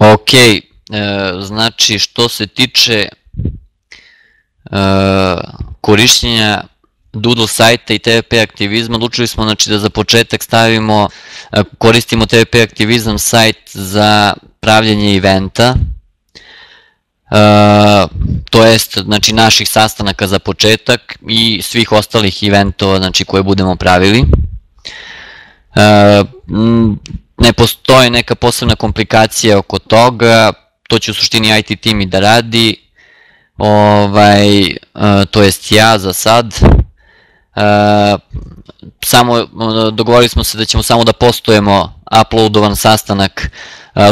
Ok, e, znači što se tiče e, korišćenja Doodle sajta i TVP aktivizma, odlučili smo znači, da za početak stavimo, e, koristimo TVP aktivizam sajt za pravljanje eventa, e, to jest znači, naših sastanaka za početak i svih ostalih eventova znači, koje budemo pravili. E, ne postoji neka posebna komplikacija oko toga, to će u suštini IT tim i da radi, ovaj, e, to jest ja za sad. E, samo dogovorili smo se da ćemo samo da postujemo uploadovan sastanak,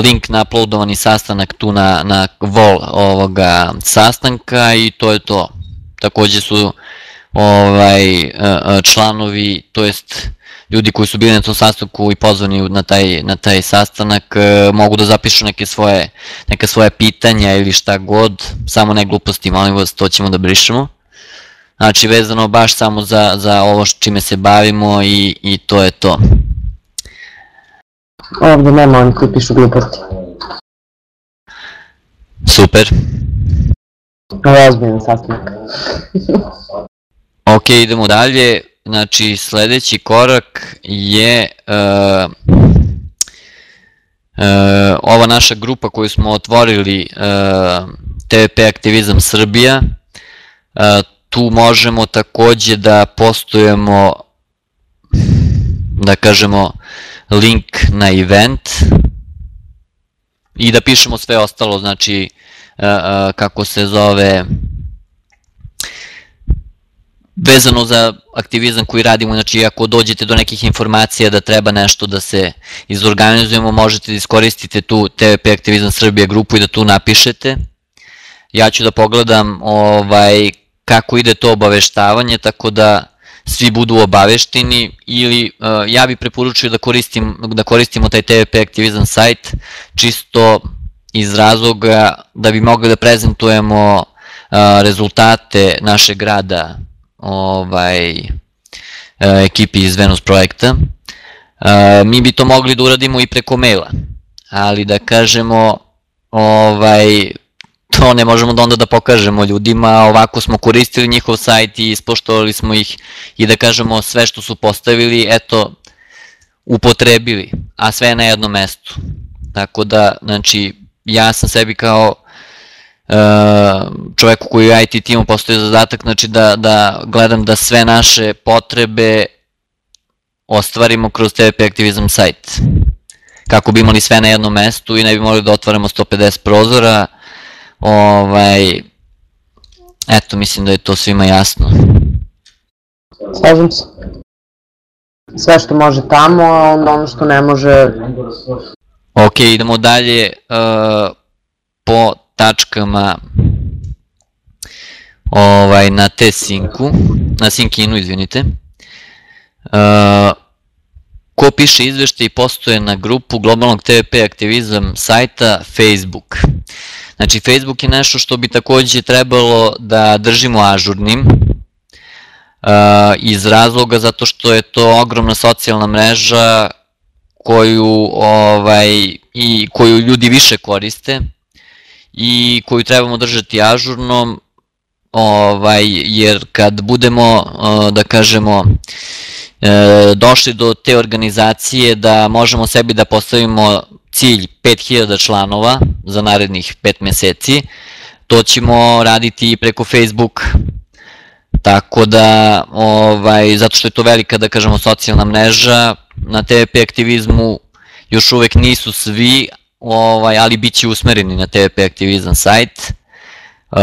link na uploadovani sastanak tu na, na wall ovoga sastanka i to je to. Takođe su ovaj, članovi, to jest ljudi koji su bili na tom sastanku i pozvani na taj, na taj sastanak e, mogu da zapišu neke svoje, neka svoje pitanja ili šta god, samo ne gluposti, molim vas, to ćemo da brišemo. Znači, vezano baš samo za, za ovo čime se bavimo i, i to je to. Ovde nema oni koji pišu gluposti. Super. Ovo je ozbiljan sastanak. ok, idemo dalje. Znači, sledeći korak je uh, uh, ova naša grupa koju smo otvorili, uh, TVP Aktivizam Srbija. Tu možemo takođe da postujemo, da kažemo, link na event i da pišemo sve ostalo, znači, kako se zove, vezano za aktivizam koji radimo, znači ako dođete do nekih informacija da treba nešto da se izorganizujemo, možete da iskoristite tu TVP Aktivizam Srbije grupu i da tu napišete. Ja ću da pogledam ovaj, kako ide to obaveštavanje, tako da svi budu obavešteni ili uh, ja bih preporučio da, koristim, da koristimo taj TVP Aktivizam sajt čisto iz razloga da bi mogli da prezentujemo uh, rezultate našeg rada ovaj, e, ekipi iz Venus projekta. E, mi bi to mogli da uradimo i preko maila, ali da kažemo ovaj, to ne možemo da onda da pokažemo ljudima, ovako smo koristili njihov sajt i ispoštovali smo ih i da kažemo sve što su postavili, eto, upotrebili, a sve na jednom mestu. Tako da, znači, ja sam sebi kao čoveku koji u IT timu postoji zadatak, znači da, da gledam da sve naše potrebe ostvarimo kroz TVP Activism sajt. Kako bi imali sve na jednom mestu i ne bi morali da otvaramo 150 prozora. Ovaj, eto, mislim da je to svima jasno. Slažem se. Sve što može tamo, a onda ono što ne može... Ok, idemo dalje. Uh, po tačkama ovaj, na te sinku, na sinkinu, izvinite. Uh, ko piše izvešte i postoje na grupu globalnog TVP aktivizam sajta Facebook. Znači, Facebook je nešto što bi takođe trebalo da držimo ažurnim, uh, iz razloga zato što je to ogromna socijalna mreža koju, ovaj, i koju ljudi više koriste, i koju trebamo držati ažurnom, ovaj, jer kad budemo, da kažemo, e, došli do te organizacije da možemo sebi da postavimo cilj 5000 članova za narednih 5 meseci, to ćemo raditi preko Facebook. Tako da, ovaj, zato što je to velika, da kažemo, socijalna mreža, na TVP aktivizmu još uvek nisu svi, ovaj, ali bit će usmereni na TVP aktivizam sajt. Uh,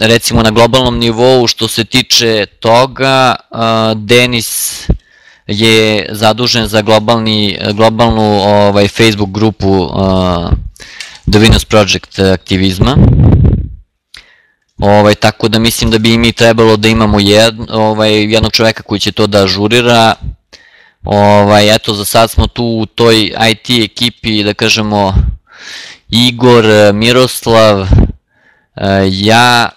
recimo na globalnom nivou što se tiče toga, uh, Denis je zadužen za globalni, globalnu ovaj, Facebook grupu uh, The Venus Project aktivizma. Ovaj, tako da mislim da bi mi trebalo da imamo jed, ovaj, jednog čoveka koji će to da ažurira, Ovaj, eto, za sad smo tu u toj IT ekipi, da kažemo, Igor, Miroslav, eh, ja,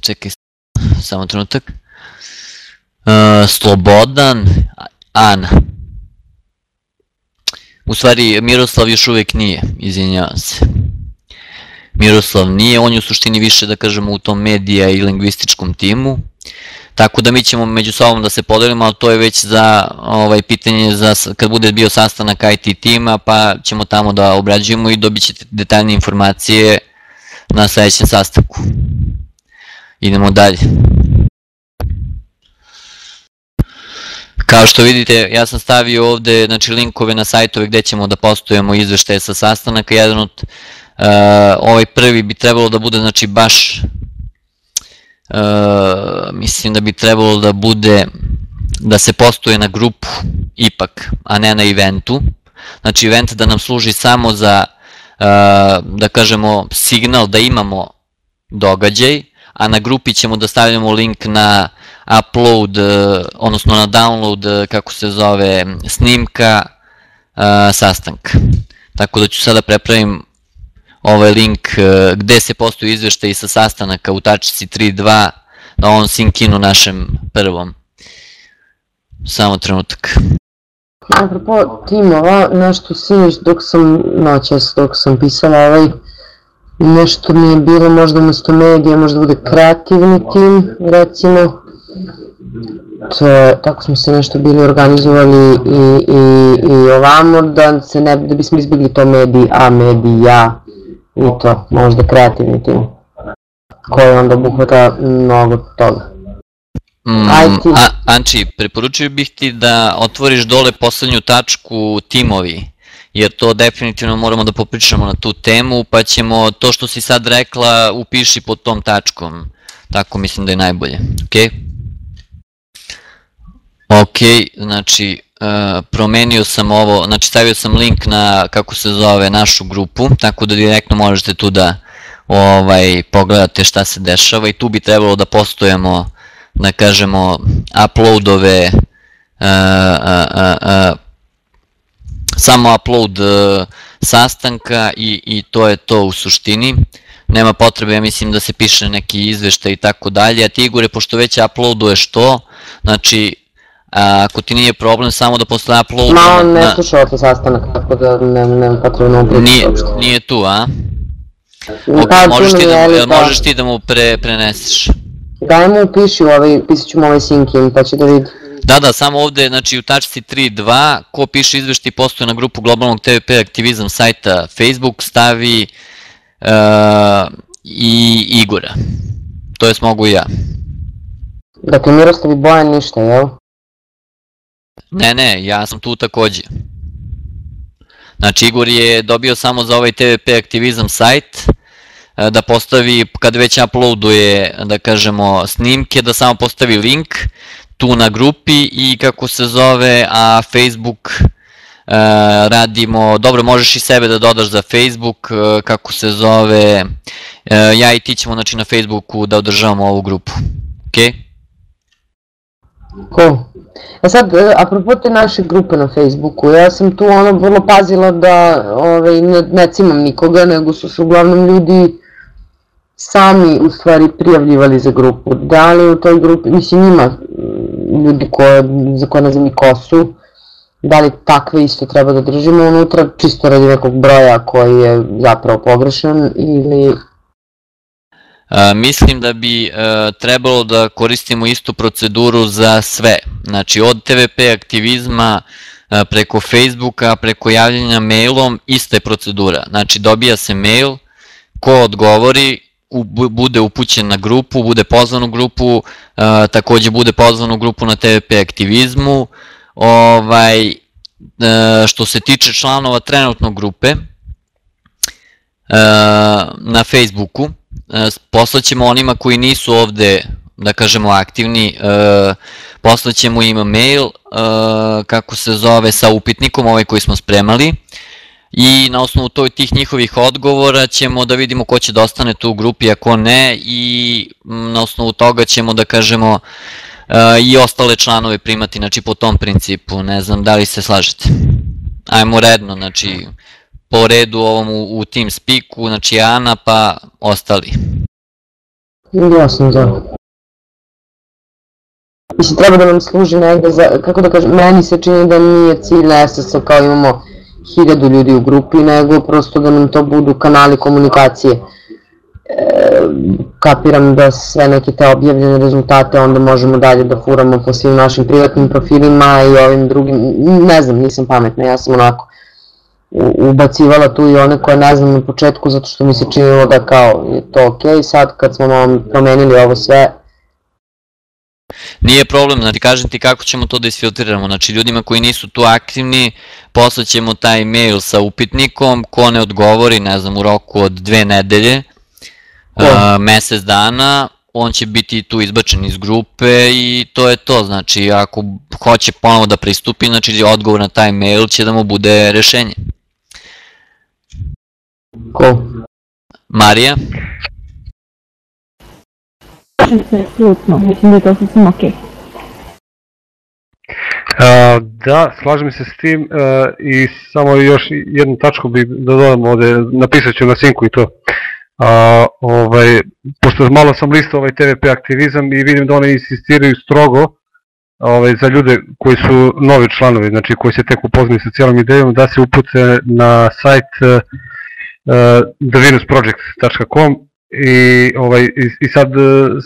čekaj, samo trenutak, eh, Slobodan, Ana. U stvari, Miroslav još uvijek nije, izvinjavam se. Miroslav nije, on je u suštini više, da kažemo, u tom medija i lingvističkom timu. Tako da mi ćemo među sobom da se podelimo, ali to je već za ovaj, pitanje za kad bude bio sastanak IT tima, pa ćemo tamo da obrađujemo i dobit ćete detaljne informacije na sledećem sastanku. Idemo dalje. Kao što vidite, ja sam stavio ovde znači, linkove na sajtove gde ćemo da postujemo izveštaje sa sastanaka. Jedan od, uh, ovaj prvi bi trebalo da bude znači, baš, uh, mislim da bi trebalo da bude, da se postuje na grupu ipak, a ne na eventu. Znači event da nam služi samo za, uh, da kažemo, signal da imamo događaj, a na grupi ćemo da stavljamo link na upload, e, odnosno na download, e, kako se zove, snimka e, sastanka. Tako da ću sada prepravim ovaj link gde se postoju izveštaji sa sastanaka u tačici 3.2 na ovom sinkinu našem prvom. Samo trenutak. Apropo timova, nešto sinoć dok sam, noćas dok sam pisala ovaj, nešto mi je bilo možda umesto medija, možda bude kreativni tim, recimo, to, tako smo se nešto bili organizovali i, i, i ovamo da, se ne, da bismo izbjegli to mediji, a medija i to, možda kreativni tim koji onda obuhvata mnogo toga. Mm, a, Anči, preporučio bih ti da otvoriš dole poslednju tačku timovi, jer to definitivno moramo da popričamo na tu temu, pa ćemo to što si sad rekla upiši pod tom tačkom. Tako mislim da je najbolje. Okay? Ok, znači promenio sam ovo, znači stavio sam link na kako se zove našu grupu, tako da direktno možete tu da ovaj, pogledate šta se dešava i tu bi trebalo da postojemo, da kažemo, uploadove, uh, uh, samo upload sastanka i, i to je to u suštini. Nema potrebe, ja mislim da se piše neki izveštaj i tako dalje, a ti Igore, pošto već uploaduješ to, znači A, ako ti nije problem samo da posle uploada... Ma on ne na... sluša ovaj sastanak, tako da ne, nema potrebno upravo nije, nije tu, a? Ok, pa, možeš, ti da, pa... možeš ti da mu pre, preneseš. Daj mu upiši ovaj, pisat ću mu ovaj sync in, pa će da vidi. Da, da, samo ovde, znači u tačci 3.2, ko piše izvešti postoje na grupu globalnog TVP aktivizam sajta Facebook, stavi uh, i Igora. To je mogu i ja. Dakle, Miroslav i Bojan ništa, jel? Ne, ne, ja sam tu takođe. Znači, Igor je dobio samo za ovaj TVP aktivizam sajt, e, da postavi, kad već uploaduje, da kažemo, snimke, da samo postavi link tu na grupi i kako se zove, a Facebook e, radimo, dobro, možeš i sebe da dodaš za Facebook, e, kako se zove, ja i ti ćemo znači, na Facebooku da održavamo ovu grupu. Okej? Okay? E sad, e, apropo te naše grupe na Facebooku, ja sam tu ono vrlo pazila da ovaj, ne, ne cimam nikoga, nego su se uglavnom ljudi sami u stvari prijavljivali za grupu. Da li u toj grupi, mislim ima ljudi koje, za koje ne znam i ko su, da li takve isto treba da držimo unutra, čisto radi nekog broja koji je zapravo pogrešan ili mislim da bi trebalo da koristimo istu proceduru za sve. Znači od TVP aktivizma preko Facebooka, preko javljanja mailom, ista je procedura. Znači dobija se mail, ko odgovori, bude upućen na grupu, bude pozvan u grupu, takođe bude pozvan u grupu na TVP aktivizmu. Ovaj, što se tiče članova trenutno grupe, na Facebooku, E, poslaćemo onima koji nisu ovde, da kažemo, aktivni, e, poslaćemo im mail, e, kako se zove, sa upitnikom, ovaj koji smo spremali, i na osnovu toj, tih njihovih odgovora ćemo da vidimo ko će da ostane tu u grupi, a ko ne, i na osnovu toga ćemo da kažemo i ostale članove primati, znači po tom principu, ne znam da li se slažete. Ajmo redno, znači po redu ovom u, u Team Speaku, znači Ana pa ostali. Jasno, da. Mislim, treba da nam služi negde za, kako da kažem, meni se čini da nije cilj SSO kao imamo hiljadu ljudi u grupi, nego prosto da nam to budu kanali komunikacije. E, kapiram da sve neke te objavljene rezultate onda možemo dalje da furamo po svim našim privatnim profilima i ovim drugim, ne znam, nisam pametna, ja sam onako ubacivala tu i one koje ne znam na početku zato što mi se činilo da kao je to ok, sad kad smo vam promenili ovo sve Nije problem, znači kažem ti kako ćemo to da isfiltriramo, znači ljudima koji nisu tu aktivni poslaćemo taj mail sa upitnikom, ko ne odgovori, ne znam, u roku od dve nedelje, a, mesec dana, on će biti tu izbačen iz grupe i to je to, znači ako hoće ponovo da pristupi, znači odgovor na taj mail će da mu bude rešenje. Apsolutno. Mislim da je to sasvim okej. Okay. A, da, slažem se s tim a, i samo još jednu tačku bih da dodam ovde, napisat ću na sinku i to. A, ovaj, pošto malo sam listao ovaj TVP aktivizam i vidim da one insistiraju strogo ovaj, za ljude koji su novi članovi, znači koji se tek upoznaju sa cijelom idejom, da se upute na sajt uh, thevenusproject.com i, ovaj, i, i sad,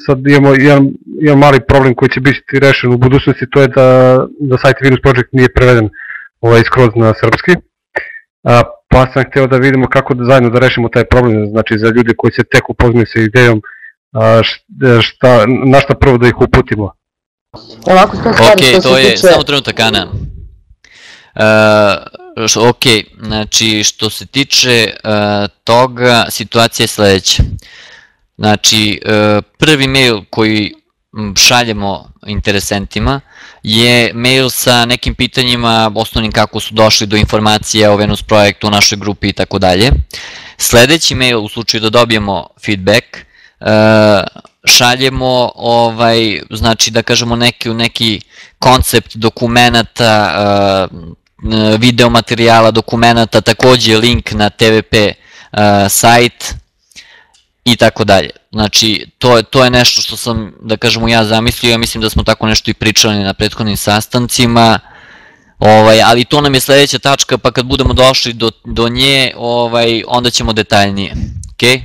sad imamo jedan, jedan mali problem koji će biti rešen u budućnosti, to je da, da sajt Venus Project nije preveden ovaj, skroz na srpski. A, pa sam hteo da vidimo kako da zajedno da rešimo taj problem, znači za ljude koji se tek upoznaju sa idejom, a, šta, na šta prvo da ih uputimo. Ovako što stvari, okay, to je, tiče... samo trenutak Ana. Uh, ok, znači što se tiče uh, toga, situacija je sledeća. Znači, uh, prvi mail koji šaljemo interesentima je mail sa nekim pitanjima osnovnim kako su došli do informacija o Venus projektu, o našoj grupi i tako dalje. Sledeći mail u slučaju da dobijemo feedback šaljemo ovaj znači da kažemo neki neki koncept dokumenata video materijala, dokumenata, takođe link na TVP uh, sajt i tako dalje. Znači, to, to je nešto što sam, da kažemo, ja zamislio, ja mislim da smo tako nešto i pričali na prethodnim sastancima, ovaj, ali to nam je sledeća tačka, pa kad budemo došli do, do nje, ovaj, onda ćemo detaljnije. Okej?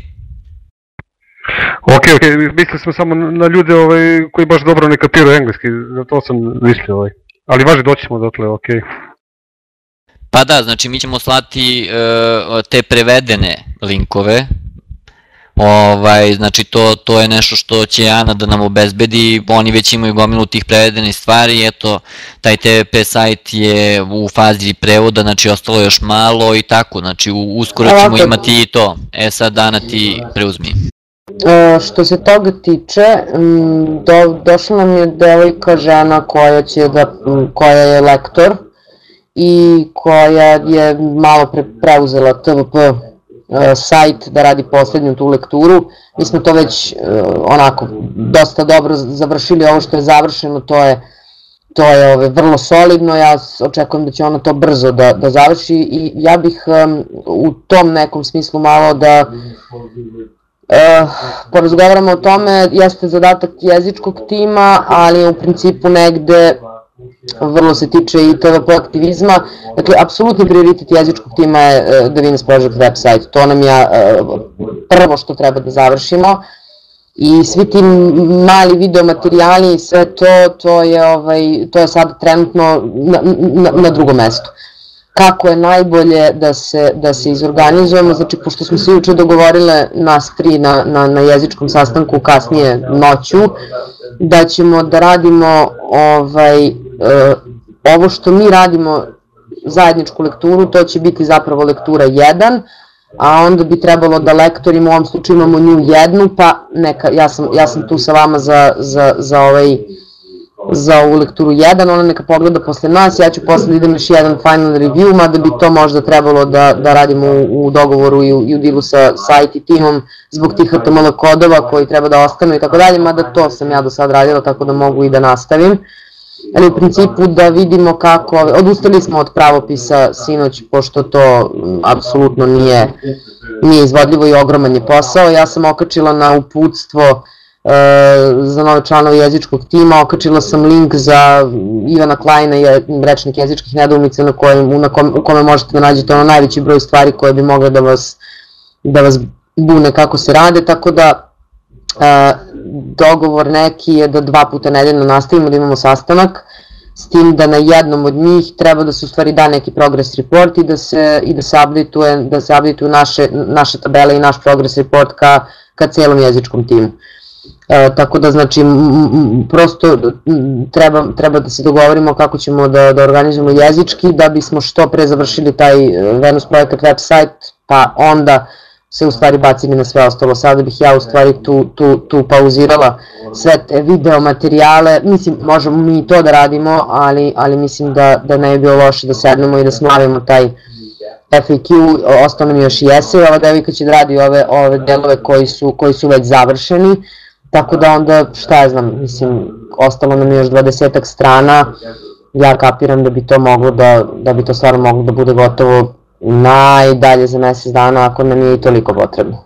Ok, ok, mislili smo samo na ljude ovaj, koji baš dobro ne kapiraju engleski, to sam mislio, ovaj. ali važi doćemo dotle, ok. Pa da, znači mi ćemo slati uh, te prevedene linkove, Ovaj, znači to, to je nešto što će Ana da nam obezbedi, oni već imaju gomilu tih prevedenih stvari, eto, taj TVP sajt je u fazi prevoda, znači ostalo je još malo i tako, znači uskoro ćemo imati i to. E sad Ana ti preuzmi. E, što se toga tiče, do, došla nam je devojka žena koja, će da, koja je lektor i koja je malo pre, preuzela TVP e, sajt da radi poslednju tu lekturu. Mi smo to već e, onako dosta dobro završili, ovo što je završeno to je to je ove, vrlo solidno, ja očekujem da će ona to brzo da, da završi. I ja bih um, u tom nekom smislu malo da Uh, porazgovaramo o tome, jeste zadatak jezičkog tima, ali u principu negde vrlo se tiče i TVP aktivizma. Dakle, apsolutni prioritet jezičkog tima je uh, The Venus Project website. To nam je uh, prvo što treba da završimo. I svi ti mali video materijali i sve to, to je, ovaj, to je sad trenutno na, na, na drugom mestu kako je najbolje da se, da se izorganizujemo, znači pošto smo se juče dogovorile nas tri na, na, na jezičkom sastanku kasnije noću, da ćemo da radimo ovaj, ovo što mi radimo zajedničku lekturu, to će biti zapravo lektura 1, a onda bi trebalo da lektorima u ovom slučaju imamo nju jednu, pa neka, ja sam, ja sam tu sa vama za, za, za ovaj za ovu lekturu 1, ona neka pogleda posle nas, ja ću posle da idem još jedan final review, mada bi to možda trebalo da, da radimo u, u dogovoru i u, i u dilu sa sajt i timom zbog tih HTML kodova koji treba da ostanu i tako dalje, mada to sam ja do sad radila tako da mogu i da nastavim. Ali u principu da vidimo kako, odustali smo od pravopisa sinoć, pošto to apsolutno nije, nije izvodljivo i ogroman je posao. Ja sam okačila na uputstvo za nove članove jezičkog tima, okačila sam link za Ivana Klajna i rečnik jezičkih nedoumica na kojem, na kom, u kome možete da nađete ono najveći broj stvari koje bi mogle da vas, da vas bune kako se rade, tako da e, dogovor neki je da dva puta nedeljno nastavimo da imamo sastanak, s tim da na jednom od njih treba da se u stvari da neki progress report i da se, i da se updatuje, da se updatuje naše, naše tabele i naš progress report ka, ka celom jezičkom timu. E, tako da znači prosto treba, treba da se dogovorimo kako ćemo da, da organizujemo jezički da bismo što pre završili taj e, Venus projekat website pa onda se u stvari bacili na sve ostalo. Sada bih ja u stvari tu, tu, tu pauzirala sve te video materijale, mislim možemo mi to da radimo, ali, ali mislim da, da ne bi bilo loše da sednemo i da smavimo taj FAQ, ostalo mi još i esej, ova devika će da radi ove, ove delove koji su, koji su već završeni, Tako da onda, šta ja znam, mislim, ostalo nam je još 20 strana, ja kapiram da bi to moglo da, da bi to stvarno moglo da bude gotovo najdalje za mesec dana ako nam je i toliko potrebno.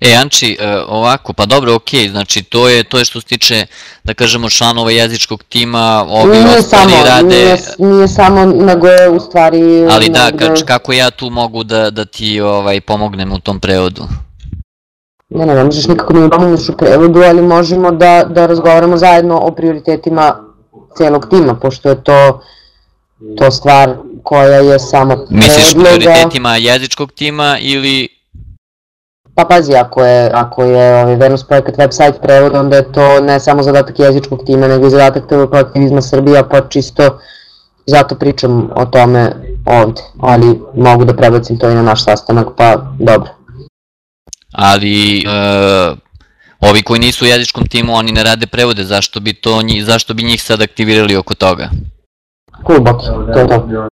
E, Anči, e, ovako, pa dobro, ok, znači to je, to je što se tiče, da kažemo, članova jezičkog tima, ovi nije ostali samo, rade... Nije, nije samo, nego je u stvari... Ali da, negde... kako ja tu mogu da, da ti ovaj, pomognem u tom prevodu? Ne, ne, ne možeš nikako mi pomogneš u prevodu, ali možemo da, da razgovaramo zajedno o prioritetima celog tima, pošto je to, to stvar koja je samo predloga. Misliš prioritetima jezičkog tima ili... Pa pazi, ako je, ako je ovaj Venus projekat website prevod, onda je to ne samo zadatak jezičkog tima, nego i zadatak TV aktivizma Srbija, pa čisto zato pričam o tome ovde, ali mogu da prebacim to i na naš sastanak, pa dobro ali uh, ovi koji nisu u jezičkom timu, oni ne rade prevode, zašto bi, to, zašto bi njih sad aktivirali oko toga? Kubak, to je to.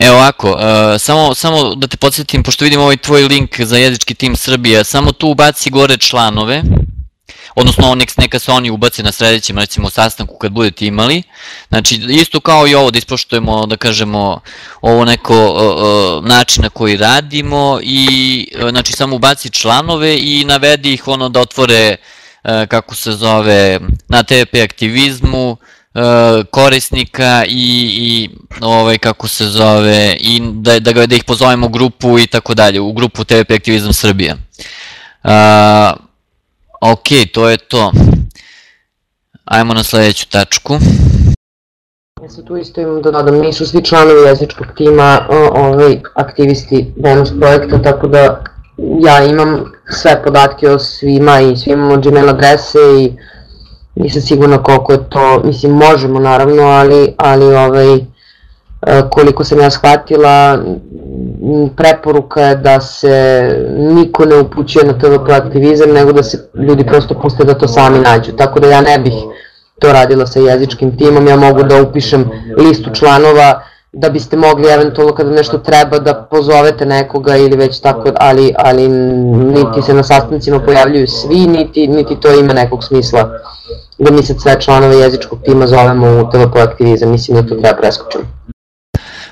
Evo ovako, uh, samo, samo da te podsjetim, pošto vidim ovaj tvoj link za jezički tim Srbija, samo tu ubaci gore članove, odnosno nek, neka se oni ubace na sledećem recimo sastanku kad budete imali. Znači isto kao i ovo da ispoštujemo da kažemo ovo neko uh, način na koji radimo i uh, znači samo ubaci članove i navedi ih ono da otvore uh, kako se zove na TVP aktivizmu korisnika i, i ovaj kako se zove i da da ga da ih pozovemo u grupu i tako dalje u grupu TVP aktivizam Srbija. Uh, Ok, to je to. Ajmo na sledeću tačku. Ja se tu isto imam da dodam, nisu svi članovi jezičkog tima ovaj, aktivisti Venus projekta, tako da ja imam sve podatke o svima i svi imamo Gmail adrese i nisam sigurna koliko je to, mislim možemo naravno, ali, ali ovaj, e, koliko sam ja shvatila, preporuka je da se niko ne upućuje na TV proaktivizam, nego da se ljudi prosto puste da to sami nađu. Tako da ja ne bih to radila sa jezičkim timom, ja mogu da upišem listu članova da biste mogli eventualno kada nešto treba da pozovete nekoga ili već tako, ali, ali niti se na sastancima pojavljuju svi, niti, niti to ima nekog smisla da mi sad sve članove jezičkog tima zovemo u TV proaktivizam, mislim da to treba preskočiti.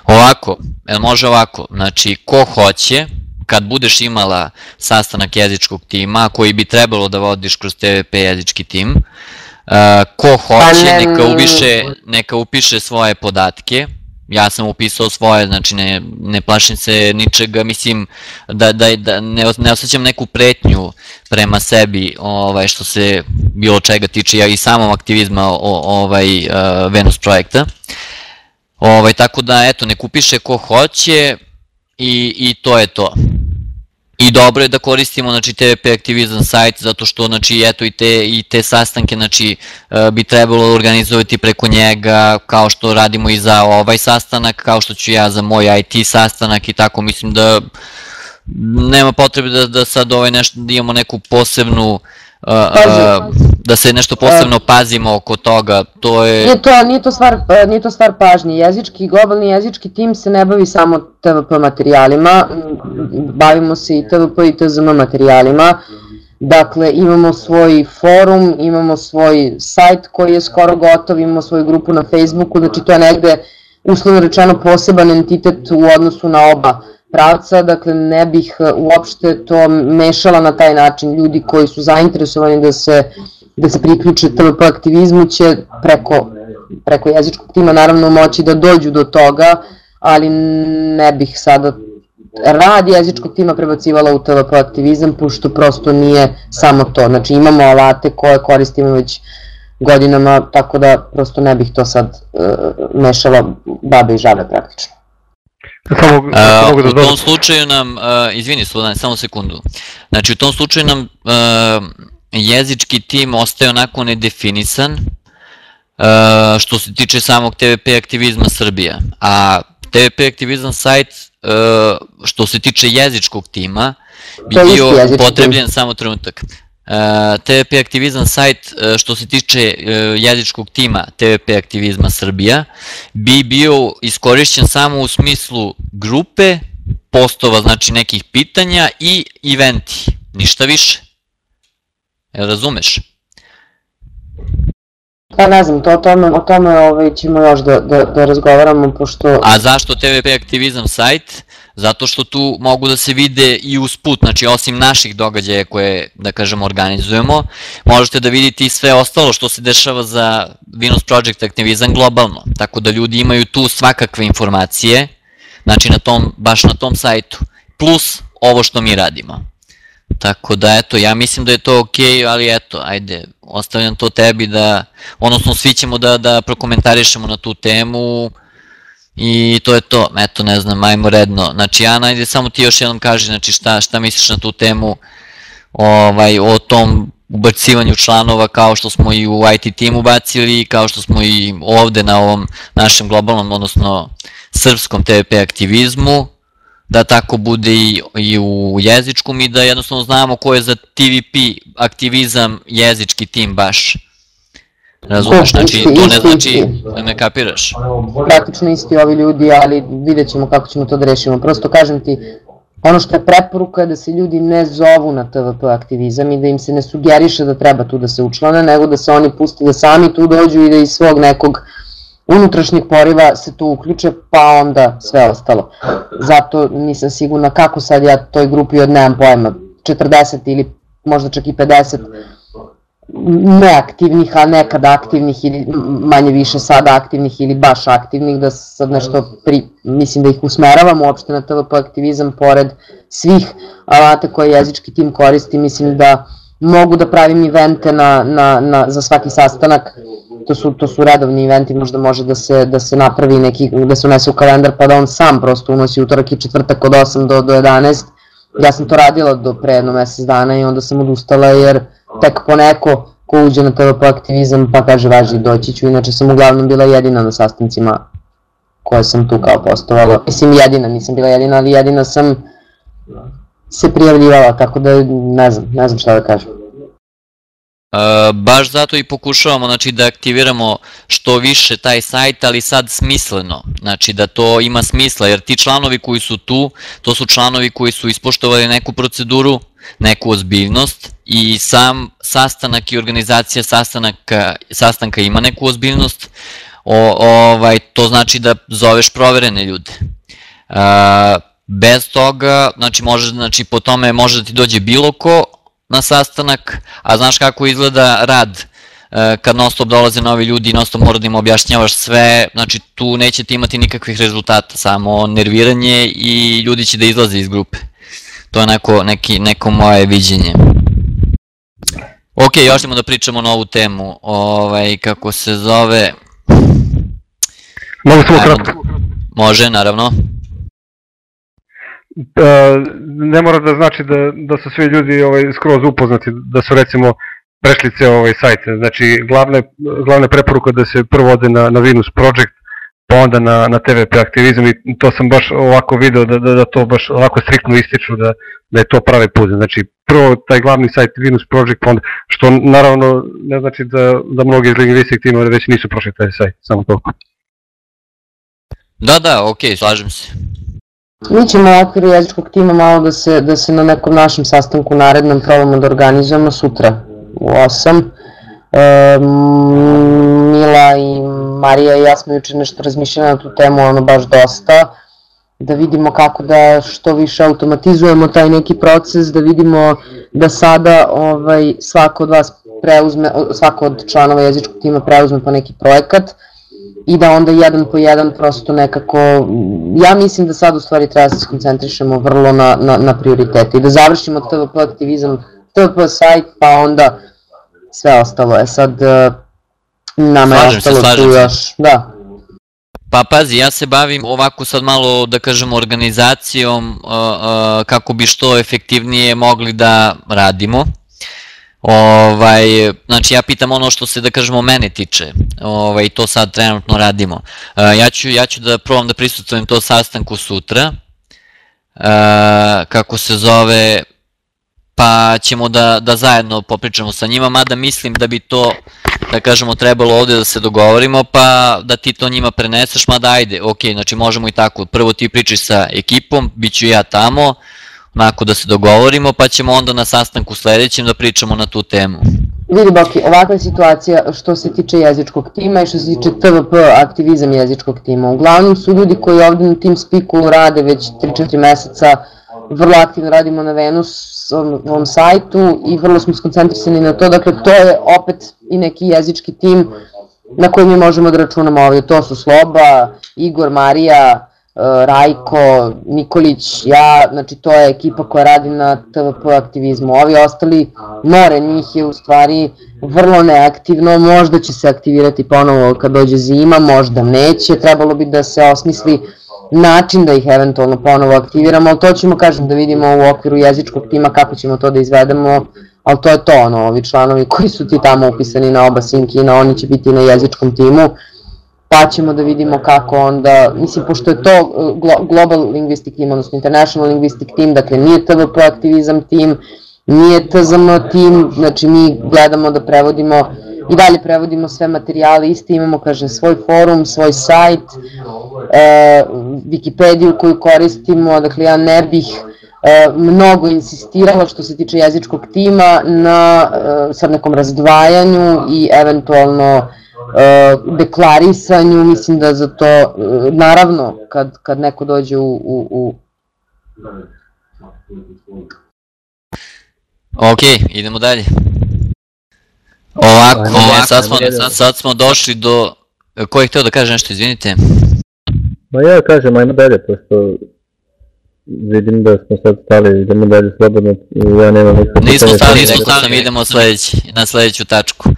Ovako, jel može ovako, znači ko hoće, kad budeš imala sastanak jezičkog tima koji bi trebalo da vodiš kroz TVP jezički tim, uh, ko hoće pa neka upiše, neka upiše svoje podatke, ja sam upisao svoje, znači ne, ne plašim se ničega, mislim da, da, da ne, ne osjećam neku pretnju prema sebi ovaj, što se bilo čega tiče ja i samom aktivizma o, ovaj, uh, Venus projekta. Ovaj, tako da, eto, nek upiše ko hoće i, i to je to. I dobro je da koristimo znači TVP aktivizam sajt zato što znači eto i te i te sastanke znači e, bi trebalo organizovati preko njega kao što radimo i za ovaj sastanak, kao što ću ja za moj IT sastanak i tako mislim da nema potrebe da da sad ovaj nešto da imamo neku posebnu uh, da se nešto posebno pazimo oko toga, to je... Nije to, nije to, stvar, nije to stvar pažnje, jezički, globalni jezički tim se ne bavi samo TVP materijalima, bavimo se i TVP i TZM materijalima, Dakle, imamo svoj forum, imamo svoj sajt koji je skoro gotov, imamo svoju grupu na Facebooku, znači to je negde, uslovno rečeno, poseban entitet u odnosu na oba pravca, dakle ne bih e, uopšte to mešala na taj način. Ljudi koji su zainteresovani da se, da se priključe TVP aktivizmu će preko, preko jezičkog tima naravno moći da dođu do toga, ali ne bih sada rad jezičkog tima prebacivala u TVP aktivizam, pošto prosto nije samo to. Znači imamo alate koje koristimo već godinama, tako da prosto ne bih to sad uh, mešala babe i žabe praktično. Samo, uh, mogu da u tom slučaju nam, uh, izvini Slodan, samo sekundu, znači u tom slučaju nam uh, jezički tim ostaje onako nedefinisan, što se tiče samog TVP aktivizma Srbija, a TVP aktivizam sajt, što se tiče jezičkog tima, bi bio potrebljen samo trenutak. Uh, TVP aktivizam sajt uh, što se tiče uh, jezičkog tima TVP aktivizma Srbija bi bio iskorišćen samo u smislu grupe, postova znači nekih pitanja i eventi, ništa više. Jel razumeš? Pa ne znam, to o tome, o tome ovaj, ćemo još da, da, da razgovaramo, pošto... A zašto TVP aktivizam sajt? Zato što tu mogu da se vide i usput, znači osim naših događaja koje, da kažemo, organizujemo, možete da vidite i sve ostalo što se dešava za Venus Project aktivizam globalno. Tako da ljudi imaju tu svakakve informacije, znači na tom, baš na tom sajtu, plus ovo što mi radimo. Tako da eto, ja mislim da je to okay, ali eto, ajde, ostavljam to tebi da, odnosno svi ćemo da, da prokomentarišemo na tu temu i to je to, eto ne znam, ajmo redno. Znači Ana, ajde samo ti još jednom kaži, znači šta, šta misliš na tu temu, ovaj, o tom ubacivanju članova kao što smo i u IT timu bacili, kao što smo i ovde na ovom našem globalnom, odnosno srpskom TVP aktivizmu, da tako bude i, i u jezičkom i da jednostavno znamo ko je za TVP aktivizam jezički tim baš. Razumeš, znači to ne znači da ne kapiraš. Praktično isti ovi ljudi, ali vidjet ćemo kako ćemo to da rešimo. Prosto kažem ti, ono što je preporuka je da se ljudi ne zovu na TVP aktivizam i da im se ne sugeriše da treba tu da se učlane, nego da se oni pusti da sami tu dođu i da iz svog nekog unutrašnjeg poriva se tu uključe, pa onda sve ostalo. Zato nisam sigurna kako sad ja toj grupi od nemam pojma, 40 ili možda čak i 50 neaktivnih, a nekad aktivnih ili manje više sada aktivnih ili baš aktivnih, da sad nešto pri, mislim da ih usmeravam uopšte na TVP aktivizam pored svih alata koje jezički tim koristi, mislim da mogu da pravim evente na, na, na, za svaki sastanak, to su, to su redovni eventi, možda može da se, da se napravi neki, da se unese u kalendar pa da on sam prosto unosi utorak i četvrtak od 8 do, do 11, ja sam to radila do pre jedno mesec dana i onda sam odustala jer tek po neko ko uđe na TVP aktivizam pa kaže važi doći ću, inače sam uglavnom bila jedina na sastancima koje sam tu kao postovala. Mislim jedina, nisam bila jedina, ali jedina sam se prijavljivala, tako da ne znam, ne znam šta da kažem. Uh, baš zato i pokušavamo znači, da aktiviramo što više taj sajt, ali sad smisleno, znači da to ima smisla, jer ti članovi koji su tu, to su članovi koji su ispoštovali neku proceduru, neku ozbiljnost i sam sastanak i organizacija sastanaka, sastanka ima neku ozbiljnost, o, ovaj, to znači da zoveš proverene ljude. Uh, bez toga, znači, može, znači po tome može da ti dođe bilo ko, na sastanak, a znaš kako izgleda rad e, kad non stop dolaze novi ljudi i non stop mora da im objašnjavaš sve, znači tu nećete imati nikakvih rezultata, samo nerviranje i ljudi će da izlaze iz grupe. To je neko, neki, neko moje viđenje. Ok, još ćemo da pričamo na ovu temu, ovaj, kako se zove... Mogu samo kratko? Može, naravno. E, ne mora da znači da, da su svi ljudi ovaj, skroz upoznati, da su recimo prešli ceo ovaj sajt. Znači, glavne, glavne preporuka da se prvo ode na, na Venus Project, pa onda na, na TVP aktivizam i to sam baš ovako video da, da, da to baš ovako striktno ističu da, da je to pravi put. Znači, prvo taj glavni sajt Venus Project, pa onda, što naravno ne znači da, da mnogi iz lingvistik tima već nisu prošli taj sajt, samo toliko. Da, da, okej, okay, slažem se. Mi ćemo u okviru jezičkog tima malo da se, da se na nekom našem sastanku narednom probamo da organizujemo sutra u 8. E, Mila i Marija i ja smo juče nešto razmišljali na tu temu, ono baš dosta. da vidimo kako da što više automatizujemo taj neki proces, da vidimo da sada ovaj, svako od vas preuzme, svako od članova jezičkog tima preuzme po neki projekat i da onda jedan po jedan prosto nekako, ja mislim da sad u stvari treba da se skoncentrišemo vrlo na, na, na prioritete i da završimo TVP aktivizam, TVP sajt pa onda sve ostalo je sad nama je Slažem se, ostalo tu se. još, da, Pa pazi, ja se bavim ovako sad malo, da kažem, organizacijom uh, uh, kako bi što efektivnije mogli da radimo. Ovaj, znači ja pitam ono što se da kažemo mene tiče. Ovaj to sad trenutno radimo. Uh, ja ću ja ću da probam da prisustvujem to sastanku sutra. Uh, kako se zove pa ćemo da, da zajedno popričamo sa njima, mada mislim da bi to, da kažemo, trebalo ovde da se dogovorimo, pa da ti to njima preneseš, mada ajde, ok, znači možemo i tako, prvo ti pričaš sa ekipom, bit ću ja tamo, onako da se dogovorimo, pa ćemo onda na sastanku sledećem da pričamo na tu temu. Vidi Boki, ovakva je situacija što se tiče jezičkog tima i što se tiče TVP aktivizam jezičkog tima. Uglavnom su ljudi koji ovde na TeamSpeaku rade već 3-4 meseca, vrlo aktivno radimo na Venus ovom sajtu i vrlo smo skoncentrisani na to, dakle to je opet i neki jezički tim na koji mi možemo da računamo ovdje, to su Sloba, Igor, Marija, e, Rajko, Nikolić, ja, znači to je ekipa koja radi na TVP aktivizmu. Ovi ostali, more njih je u stvari vrlo neaktivno, možda će se aktivirati ponovo kad dođe zima, možda neće, trebalo bi da se osmisli način da ih eventualno ponovo aktiviramo, ali to ćemo, kažem, da vidimo u okviru jezičkog tima kako ćemo to da izvedemo, ali to je to, ono, ovi članovi koji su ti tamo upisani na oba sinkina, oni će biti na jezičkom timu, pa ćemo da vidimo kako onda, mislim, pošto je to uh, Global Linguistic Team, odnosno International Linguistic Team, dakle nije TVP aktivizam tim, nije TZM tim, znači mi gledamo da prevodimo i dalje prevodimo sve materijale, isti imamo, kažem, svoj forum, svoj sajt, e, Wikipediju koju koristimo, dakle ja ne bih e, mnogo insistirala što se tiče jezičkog tima na e, sad nekom razdvajanju i eventualno e, deklarisanju, mislim da za to, e, naravno, kad, kad neko dođe u, u, u Ok, idemo dalje. Ovako, ovako ajmo, sad, smo, sad, sad smo došli do... Ko je hteo da kaže nešto, izvinite? Ma ja kažem, ajmo dalje, pošto vidim da smo sad stali, idemo dalje slobodno, ja nemam nikakve Nismo stali, nismo stali, idemo sledeći, na sledeću tačku.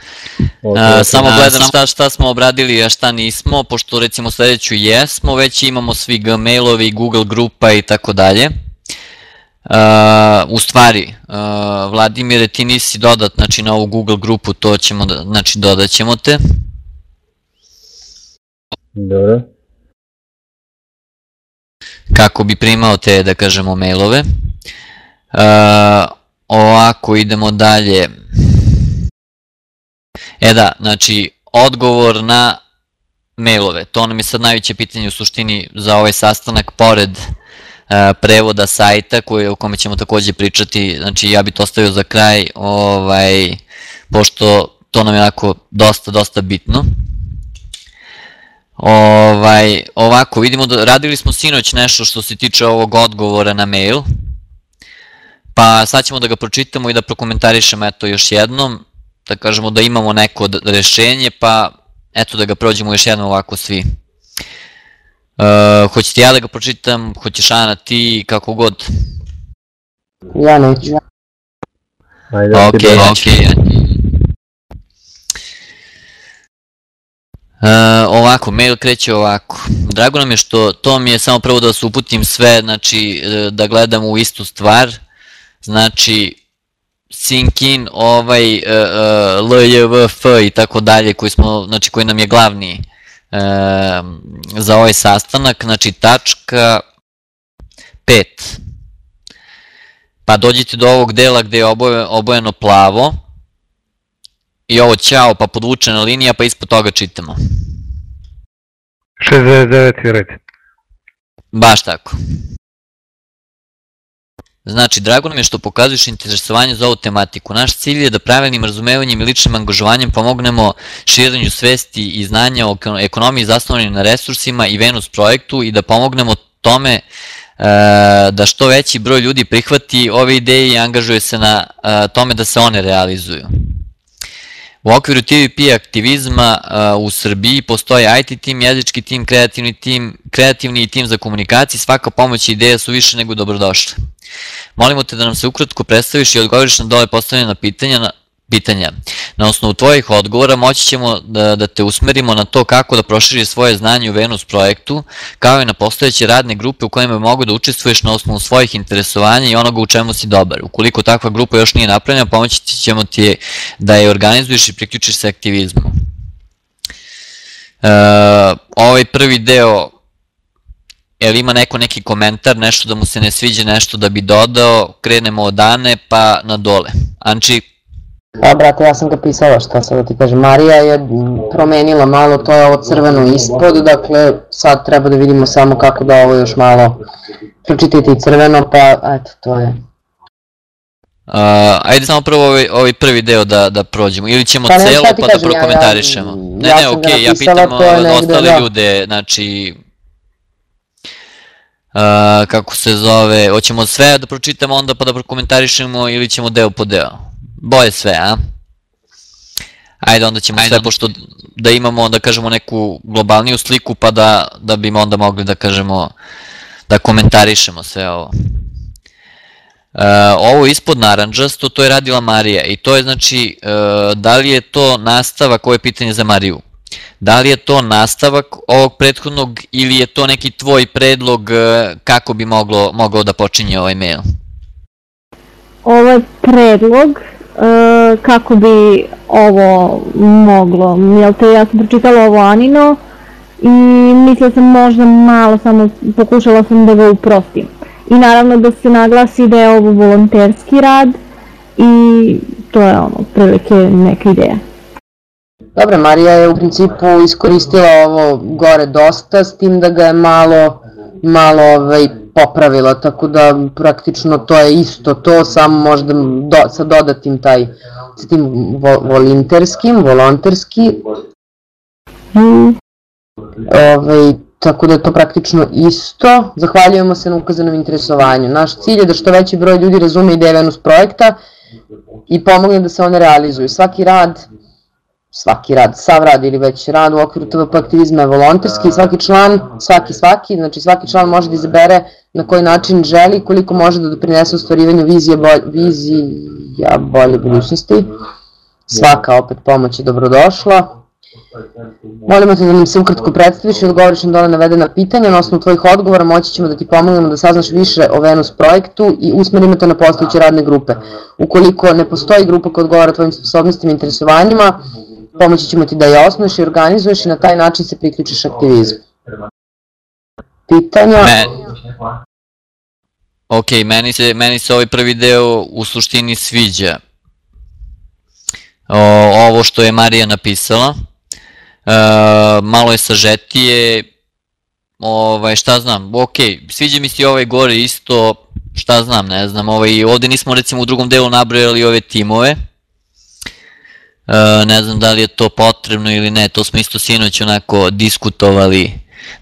Ok, A, ok. samo gledam šta, šta smo obradili, a šta nismo, pošto recimo sledeću jesmo, već imamo svi gmailovi, Google grupa i tako dalje. Uh, u stvari, uh, Vladimire, ti nisi dodat znači, na ovu Google grupu, to ćemo, da, znači dodat ćemo te. Dobro. kako bi primao te, da kažemo, mailove. E, ovako, idemo dalje. E da, znači, odgovor na mailove. To nam je sad najveće pitanje u suštini za ovaj sastanak, pored e, prevoda sajta koje, o kome ćemo takođe pričati, znači ja bi to ostavio za kraj, ovaj, pošto to nam je onako dosta, dosta bitno. Ovaj, ovako, vidimo da radili smo sinoć nešto što se tiče ovog odgovora na mail. Pa sad ćemo da ga pročitamo i da prokomentarišemo eto još jednom, da kažemo da imamo neko rešenje, pa eto da ga prođemo još jednom ovako svi. Uh, hoćete ja da ga pročitam, hoćeš Ana ti, kako god. ja neću. Ajde, Ok, ti da- ok. Uh, ovako, mail kreće ovako. Drago nam je što, to mi je samo prvo da vas uputim sve, znači e, da gledamo u istu stvar. Znači, sync in, ovaj uh, uh, LJVF i tako dalje, koji, smo, znači, koji nam je glavni uh, za ovaj sastanak, znači tačka 5. Pa dođite do ovog dela gde je oboje, obojeno plavo i ovo ćao pa podvučena linija pa ispod toga čitamo. 69 je red. Baš tako. Znači, drago nam je što pokazuješ interesovanje za ovu tematiku. Naš cilj je da pravilnim razumevanjem i ličnim angažovanjem pomognemo širenju svesti i znanja o ekonomiji zasnovanim na resursima i Venus projektu i da pomognemo tome e, da što veći broj ljudi prihvati ove ideje i angažuje se na e, tome da se one realizuju. U okviru TVP aktivizma uh, u Srbiji postoji IT tim, jezički tim, kreativni tim, kreativni tim za komunikaciju, svaka pomoć i ideja su više nego dobrodošle. Molimo te da nam se ukratko predstaviš i odgovoriš na dole postavljena pitanja na, pitanja. Na osnovu tvojih odgovora moći ćemo da, da te usmerimo na to kako da proširiš svoje znanje u Venus projektu, kao i na postojeće radne grupe u kojima mogu da učestvuješ na osnovu svojih interesovanja i onoga u čemu si dobar. Ukoliko takva grupa još nije napravljena, pomoći ćemo ti da je organizuješ i priključiš se aktivizmu. Uh, ovaj prvi deo Jel ima neko neki komentar, nešto da mu se ne sviđa, nešto da bi dodao, krenemo od Ane pa na dole. Anči, A, brate, ja sam ga pisala, šta sad da ti kažem. Marija je promenila malo, to je ovo crveno ispod, dakle sad treba da vidimo samo kako da ovo još malo pročitati crveno, pa eto, to je. Uh, ajde samo prvo ovaj, ovaj prvi deo da, da prođemo, ili ćemo pa celo pa da prokomentarišemo. Ja, ja, ne, ne, okej, okay, ja pitam ostale da. ljude, znači, uh, kako se zove, hoćemo sve da pročitamo onda pa da prokomentarišemo ili ćemo deo po deo? Boje sve, a? Ajde, onda ćemo Ajde. sve, pošto da imamo, da kažemo, neku globalniju sliku, pa da, da bi onda mogli da kažemo, da komentarišemo sve ovo. Uh, ovo ispod naranđasto, to je radila Marija i to je znači, uh, da li je to nastavak, ovo je pitanje za Mariju, da li je to nastavak ovog prethodnog ili je to neki tvoj predlog uh, kako bi moglo, moglo da počinje ovaj mail? Ovo je predlog, E, kako bi ovo moglo. Jel te, ja sam pročitala ovo Anino i mislila sam možda malo, samo pokušala sam da ga uprostim. I naravno da se naglasi da je ovo volonterski rad i to je ono, prilike neka ideja. Dobro, Marija je u principu iskoristila ovo gore dosta, s tim da ga je malo, malo ovaj, popravila, tako da praktično to je isto to, samo možda do, sa dodatim taj, sa tim vo, volinterskim, volonterski. Mm. Ovaj, tako da je to praktično isto. Zahvaljujemo se na ukazanom interesovanju. Naš cilj je da što veći broj ljudi razume ideje Venus projekta i pomogne da se one realizuju. Svaki rad svaki rad, sav rad ili već rad u okviru TVP aktivizma je volonterski i svaki član, svaki svaki, znači svaki član može da izabere na koji način želi, koliko može da doprinese ostvarivanju vizije bolj, vizija bolje budućnosti. Svaka opet pomoć je dobrodošla. Molimo te da nam se ukratko predstaviš i odgovoriš na dole navedena pitanja. Na osnovu tvojih odgovora moći ćemo da ti pomognemo da saznaš više o Venus projektu i usmerimo te na postojeće radne grupe. Ukoliko ne postoji grupa koja odgovara tvojim sposobnostima i interesovanjima, pomoći ćemo ti da je osnoviš i organizuješ i na taj način se priključiš aktivizmu. Pitanja? Me... Ok, meni se, meni se ovaj prvi deo u suštini sviđa. O, ovo što je Marija napisala. E, malo je sažetije, ovaj, šta znam, ok, sviđa mi se ovaj gore isto, šta znam, ne znam, ovaj, ovde nismo recimo u drugom delu nabrojali ove timove, ne znam da li je to potrebno ili ne, to smo isto sinoć onako diskutovali,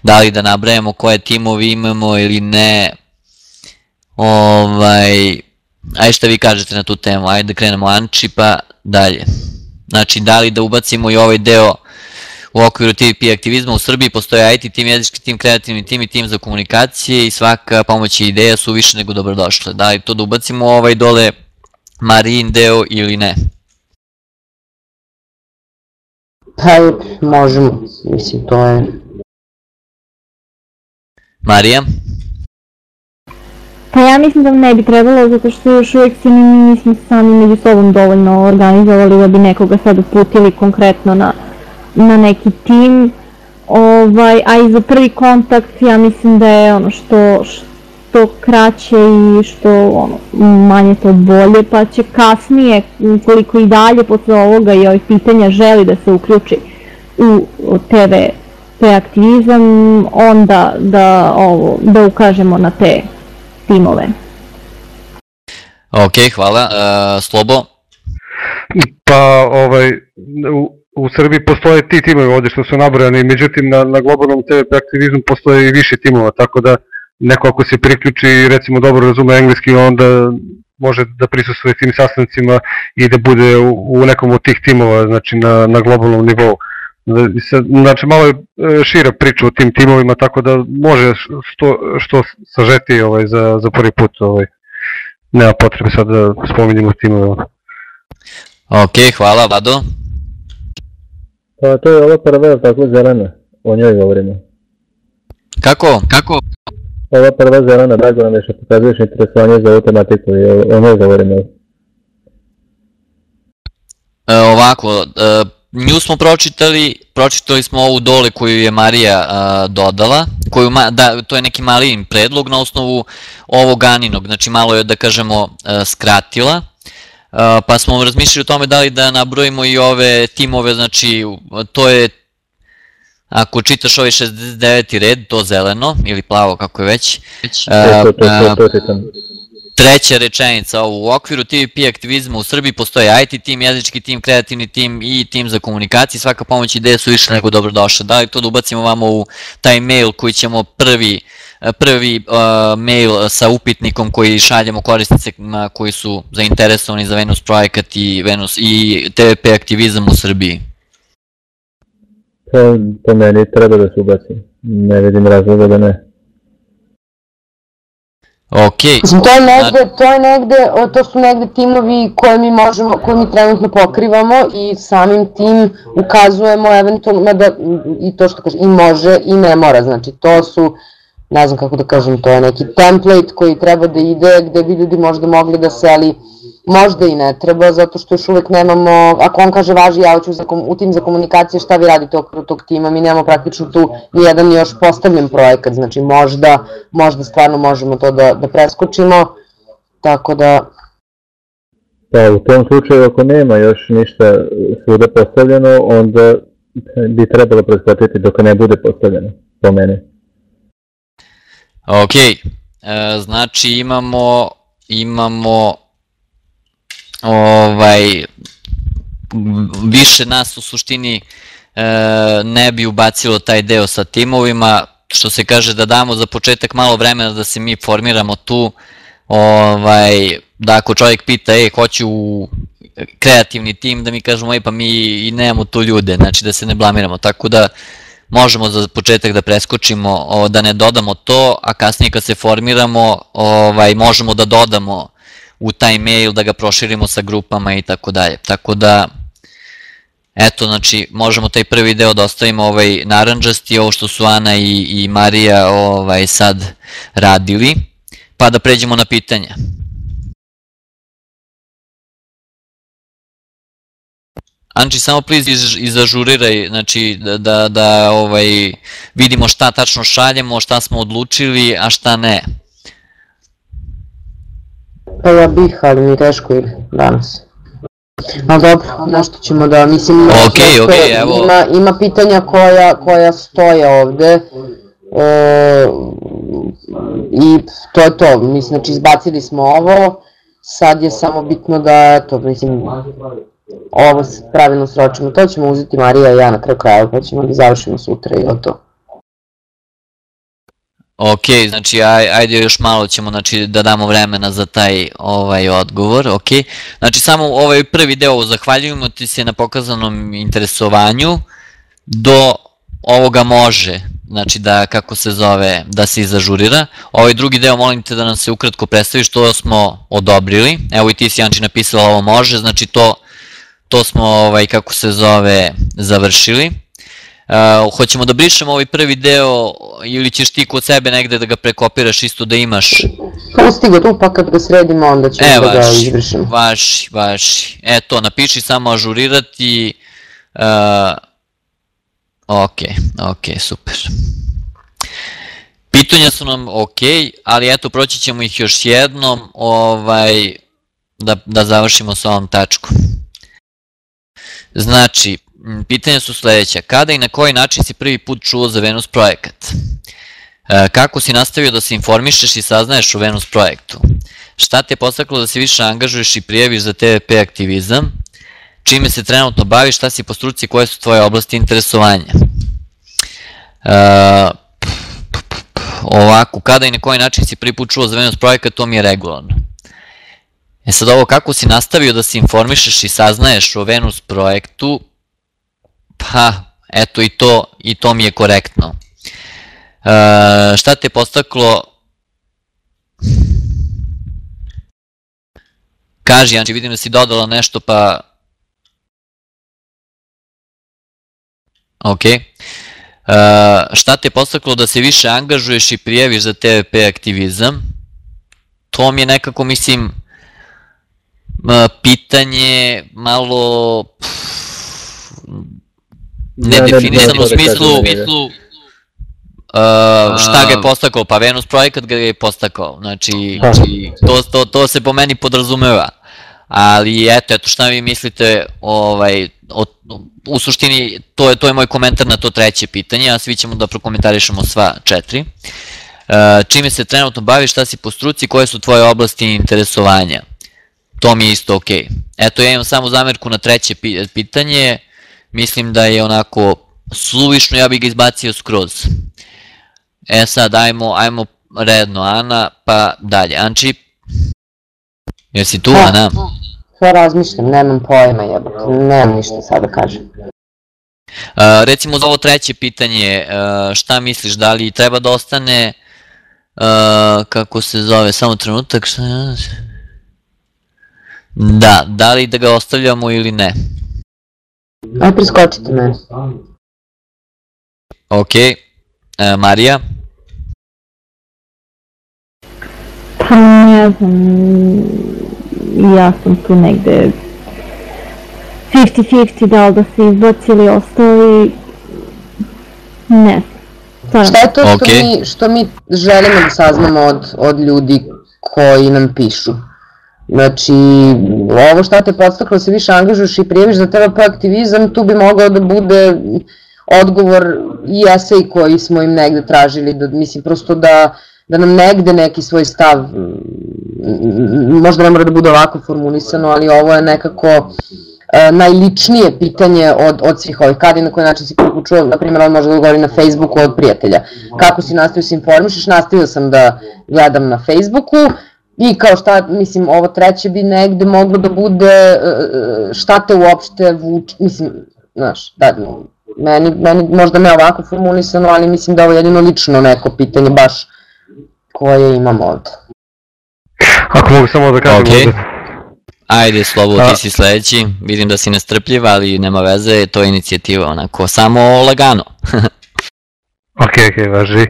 da li da nabrajamo koje timovi imamo ili ne. Ovaj, ajde šta vi kažete na tu temu, ajde da krenemo Anči pa dalje. Znači, da li da ubacimo i ovaj deo u okviru TVP aktivizma u Srbiji postoje IT tim, jezički tim, kreativni tim i tim za komunikacije i svaka pomoć i ideja su više nego dobrodošle. Da li to da ubacimo ovaj dole Marin deo ili ne? Pa možemo, mislim to je... Marija? Pa ja mislim da ne bi trebalo, zato što još uvijek se mi nismo sami među sobom dovoljno organizovali da bi nekoga sad uputili konkretno na, na neki tim. Ovaj, a i za prvi kontakt ja mislim da je ono što, što što kraće i što ono, manje to bolje, pa će kasnije, koliko i dalje posle ovoga i ovih pitanja želi da se uključi u TV te aktivizam, onda da, ovo, da ukažemo na te timove. Ok, hvala. Uh, Slobo? Pa, ovaj, u, u Srbiji postoje ti timovi ovde što su nabrojani, međutim na, na globalnom TV aktivizmu postoje i više timova, tako da neko ako se priključi recimo dobro razume engleski onda može da prisustuje tim sastancima i da bude u, u nekom od tih timova, znači na, na globalnom nivou. Znači malo je e, šira priča o tim timovima, tako da može što, što sažeti ovaj, za, za prvi put. Ovaj. Nema potrebe sad da spominjemo timove. Ok, hvala, Vlado. Pa to je ova prva, tako zelena, o njoj govorimo. Kako? Kako? Ova prva zelena, drago nam je što pokazuješ interesovanje za ovu tematiku i o njoj govorimo. E, ovako, e, nju smo pročitali, pročitali smo ovu dole koju je Marija a, dodala, koju, da, to je neki mali predlog na osnovu ovog Aninog, znači malo je da kažemo a, skratila, a, pa smo razmišljali o tome da li da nabrojimo i ove timove, znači to je Ako čitaš ovaj 69. red, to zeleno ili plavo kako je već. To, to, to, to, to, to, Treća rečenica, ovo, u okviru TVP aktivizma u Srbiji postoje IT tim, jezički tim, kreativni tim i tim za komunikaciju, svaka pomoć ideje su više nego dobrodošla. Da li to da ubacimo vamo u taj mail koji ćemo prvi, prvi uh, mail sa upitnikom koji šaljemo korisnicima koji su zainteresovani za Venus projekat i, Venus, i TVP aktivizam u Srbiji? To, to meni treba da se ubaci. Ne vidim razloga da ne. Ok. Mislim, to je negde, to je negde, to su negde timovi koje mi možemo, koje mi trenutno pokrivamo i samim tim ukazujemo eventualno, da, i to što kaže, i može i ne mora, znači to su, ne znam kako da kažem, to je neki template koji treba da ide gde bi ljudi možda mogli da se, ali možda i ne treba, zato što još uvek nemamo, ako on kaže važi, ja hoću za, u tim za komunikacije šta vi radite okolo tog tima, mi nemamo praktično tu nijedan još postavljen projekat, znači možda, možda stvarno možemo to da, da preskočimo, tako da... Pa u tom slučaju ako nema još ništa svuda postavljeno, onda bi trebalo preskočiti dok ne bude postavljeno, po mene. Ok, e, znači imamo, imamo ovaj, više nas u suštini e, ne bi ubacilo taj deo sa timovima, što se kaže da damo za početak malo vremena da se mi formiramo tu, ovaj, da ako čovjek pita, ej, hoću u kreativni tim, da mi kažemo, ej, pa mi i nemamo tu ljude, znači da se ne blamiramo, tako da možemo za početak da preskočimo, o, da ne dodamo to, a kasnije kad se formiramo, ovaj, možemo da dodamo u taj mail, da ga proširimo sa grupama i tako dalje. Tako da, eto, znači, možemo taj prvi deo da ostavimo ovaj naranđasti, ovo što su Ana i, i Marija ovaj, sad radili, pa da pređemo na pitanja. Anči, samo please iz, izažuriraj, znači da, da, da ovaj, vidimo šta tačno šaljemo, šta smo odlučili, a šta ne. Pa ja bih, ali mi teško ide danas. Ma dobro, nešto ćemo da, mislim, Ok, nešto, ok, evo. ima, ima pitanja koja, koja stoje ovde, e, i to je to, mislim, znači izbacili smo ovo, sad je samo bitno da, eto, mislim, ovo pravilno sročimo, to ćemo uzeti Marija i ja na kraju kraja, pa ćemo da završimo sutra i to. Ok, znači aj, ajde još malo ćemo znači, da damo vremena za taj ovaj odgovor, ok. Znači samo ovaj prvi deo zahvaljujemo ti se na pokazanom interesovanju, do ovoga može, znači da kako se zove, da se izažurira. Ovaj drugi deo molim te da nam se ukratko predstavi što smo odobrili. Evo i ti si Janči napisala ovo može, znači to, to smo ovaj kako se zove završili. Uh, hoćemo da brišemo ovaj prvi deo ili ćeš ti kod sebe negde da ga prekopiraš isto da imaš? Pusti ga tu pa kad ga sredimo onda ćemo e, da ga izbrišemo. Vaši, vaši. E to, napiši samo ažurirati. Uh, ok, ok, super. Pitanja su nam ok, ali eto proći ćemo ih još jednom ovaj, da, da završimo sa ovom tačkom. Znači, pitanja su sledeća. Kada i na koji način si prvi put čuo za Venus projekat? E, kako si nastavio da se informišeš i saznaješ o Venus projektu? Šta te je postaklo da se više angažuješ i prijaviš za TVP aktivizam? Čime se trenutno baviš, šta si po struci, koje su tvoje oblasti interesovanja? Uh, ovako, kada i na koji način si prvi put čuo za Venus projekat, to mi je regularno. E sad ovo, kako si nastavio da se informišeš i saznaješ o Venus projektu, pa, eto i to, i to mi je korektno. E, šta te postaklo Kaži, Janči, vidim da si dodala nešto, pa... Ok. Uh, šta te postaklo da se više angažuješ i prijaviš za TVP aktivizam? To mi je nekako, mislim, pitanje malo pff, nedefinisano u smislu, u smislu Uh, šta ga je postakao? Pa Venus projekat ga je postakao. Znači, znači to, to, to se po meni podrazumeva. Ali eto, eto šta vi mislite, ovaj, o, u suštini to je, to je moj komentar na to treće pitanje, a svi ćemo da prokomentarišemo sva četiri. Uh, čime se trenutno baviš, šta si po struci, koje su tvoje oblasti interesovanja? To mi je isto ok. Eto, ja imam samo zamerku na treće pitanje, mislim da je onako suvišno, ja bih ga izbacio skroz. E sad, ajmo, ajmo redno, Ana, pa dalje. Anči, jesi tu, Ha, Ana? Sve razmišljam, nemam pojma jebote, nemam ništa sad da kažem. Uh, recimo za ovo treće pitanje, uh, šta misliš, da li treba da ostane, uh, kako se zove, samo trenutak, šta je? Da, da li da ga ostavljamo ili ne? Aj preskočite mene. Ok, uh, Marija? Pa ne znam, ja sam tu negde 50-50 da li da se izbaci ili ostavi, ne znam. Šta je to što, Okej. mi, što mi želimo da saznamo od, od ljudi koji nam pišu? Znači, ovo šta te podstaklo da se više angažuješ i prijaviš za TVP aktivizam, tu bi mogao da bude odgovor i esej koji smo im negde tražili, da, mislim prosto da, da nam negde neki svoj stav, možda ne mora da bude ovako formulisano, ali ovo je nekako e, najličnije pitanje od, od svih ovih. Kada i na koji način si prvi put čuo, na primjer, on može da govori na Facebooku od prijatelja. Kako si nastavio se informišeš, nastavio sam da gledam na Facebooku i kao šta, mislim, ovo treće bi negde moglo da bude e, šta te uopšte vuče, mislim, znaš, da, meni, meni možda ne ovako formulisano, ali mislim da ovo je jedino lično neko pitanje baš koje imam ovde. Ako mogu samo da kažem Okej. ovde. Ajde, Slobo, ti si sledeći, vidim da si nestrpljiv, ali nema veze, to je inicijativa, onako, samo lagano. Ok, ok, važi.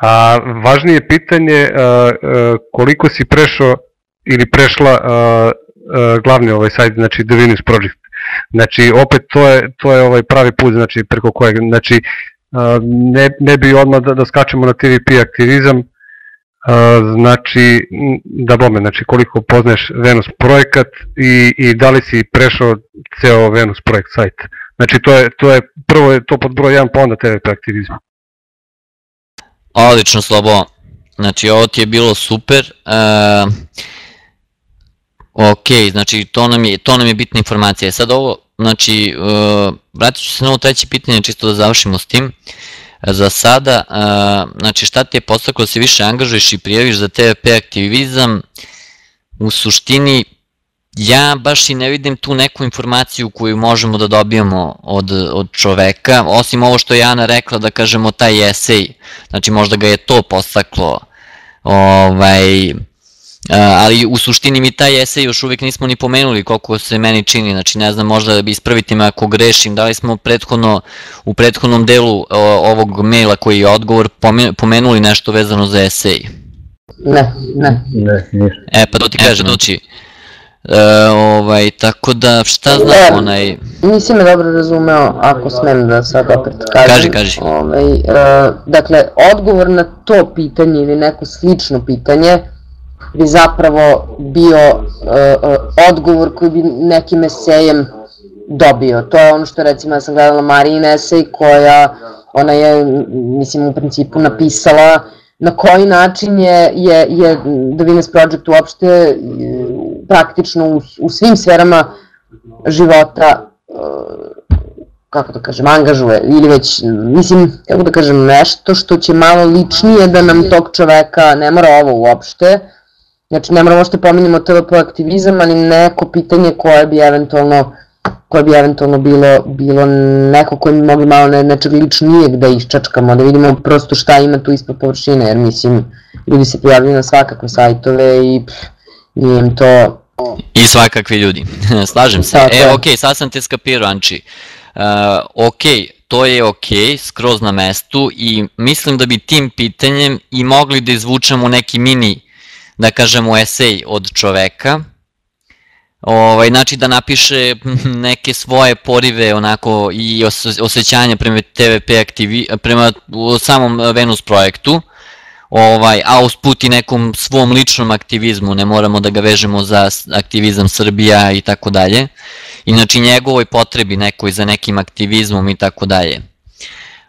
A, važnije pitanje a, a, koliko si prešao ili prešla a, a, glavni ovaj sajt, znači Venus Project. Znači, opet to je, to je ovaj pravi put, znači preko kojeg, znači, a, ne, ne bi odmah da, da skačemo na TVP aktivizam, a, znači, da bome, znači koliko poznaješ Venus projekat i, i da li si prešao ceo Venus projekt sajt. Znači, to je, to je, prvo je to pod broj 1, pa onda TVP aktivizam. Odlično, Slobo. Znači, ovo ti je bilo super. Uh, ok, znači, to nam, je, to nam je bitna informacija. Sad ovo, znači, uh, vratit ću se na ovo treće pitanje, čisto da završimo s tim. Za sada, znači, šta ti je postaklo da se više angažuješ i prijaviš za TVP aktivizam? U suštini, ja baš i ne vidim tu neku informaciju koju možemo da dobijemo od, od čoveka, osim ovo što je Jana rekla, da kažemo taj esej, znači možda ga je to postaklo, ovaj, ali u suštini mi taj esej još uvijek nismo ni pomenuli koliko se meni čini, znači ne znam možda da bi ispraviti me ako grešim, da li smo prethodno, u prethodnom delu ovog maila koji je odgovor pome- pomenuli nešto vezano za esej. Ne, ne. Ne, ništa. E, pa to ti kažem, znači, e, ovaj, tako da, šta znam, E, onaj, Nisi me dobro razumeo, ako smem da sad opet kažem. Kaži, kaži. Ovaj, e, dakle, odgovor na to pitanje ili neko slično pitanje bi zapravo bio e, e, odgovor koji bi nekim esejem dobio. To je ono što recimo ja sam gledala Marijin esej koja ona je mislim u principu napisala na koji način je, je, je The Venus Project uopšte praktično u, u svim sferama života e, kako da kažem, angažuje ili već, mislim, kako da kažem, nešto što će malo ličnije da nam tog čoveka, ne mora ovo uopšte, znači ne moramo što pominjamo TVP aktivizam, ali neko pitanje koje bi eventualno koje bi eventualno bilo, bilo neko koje bi mogli malo ne, nečeg ličnijeg da iščačkamo, da vidimo prosto šta ima tu ispod površine, jer mislim, ljudi se pojavljaju na svakakve sajtove i pff, nije im to... I svakakvi ljudi, slažem se. Tako e, ok, sad sam te skapirao, Anči. Uh, ok, to je ok, skroz na mestu i mislim da bi tim pitanjem i mogli da izvučemo neki mini, da kažemo, esej od čoveka, Ovaj, znači da napiše neke svoje porive onako i osjećanja prema TVP aktivi, prema samom Venus projektu, ovaj, a usput i nekom svom ličnom aktivizmu, ne moramo da ga vežemo za aktivizam Srbija i tako dalje. I znači njegovoj potrebi nekoj za nekim aktivizmom i tako dalje.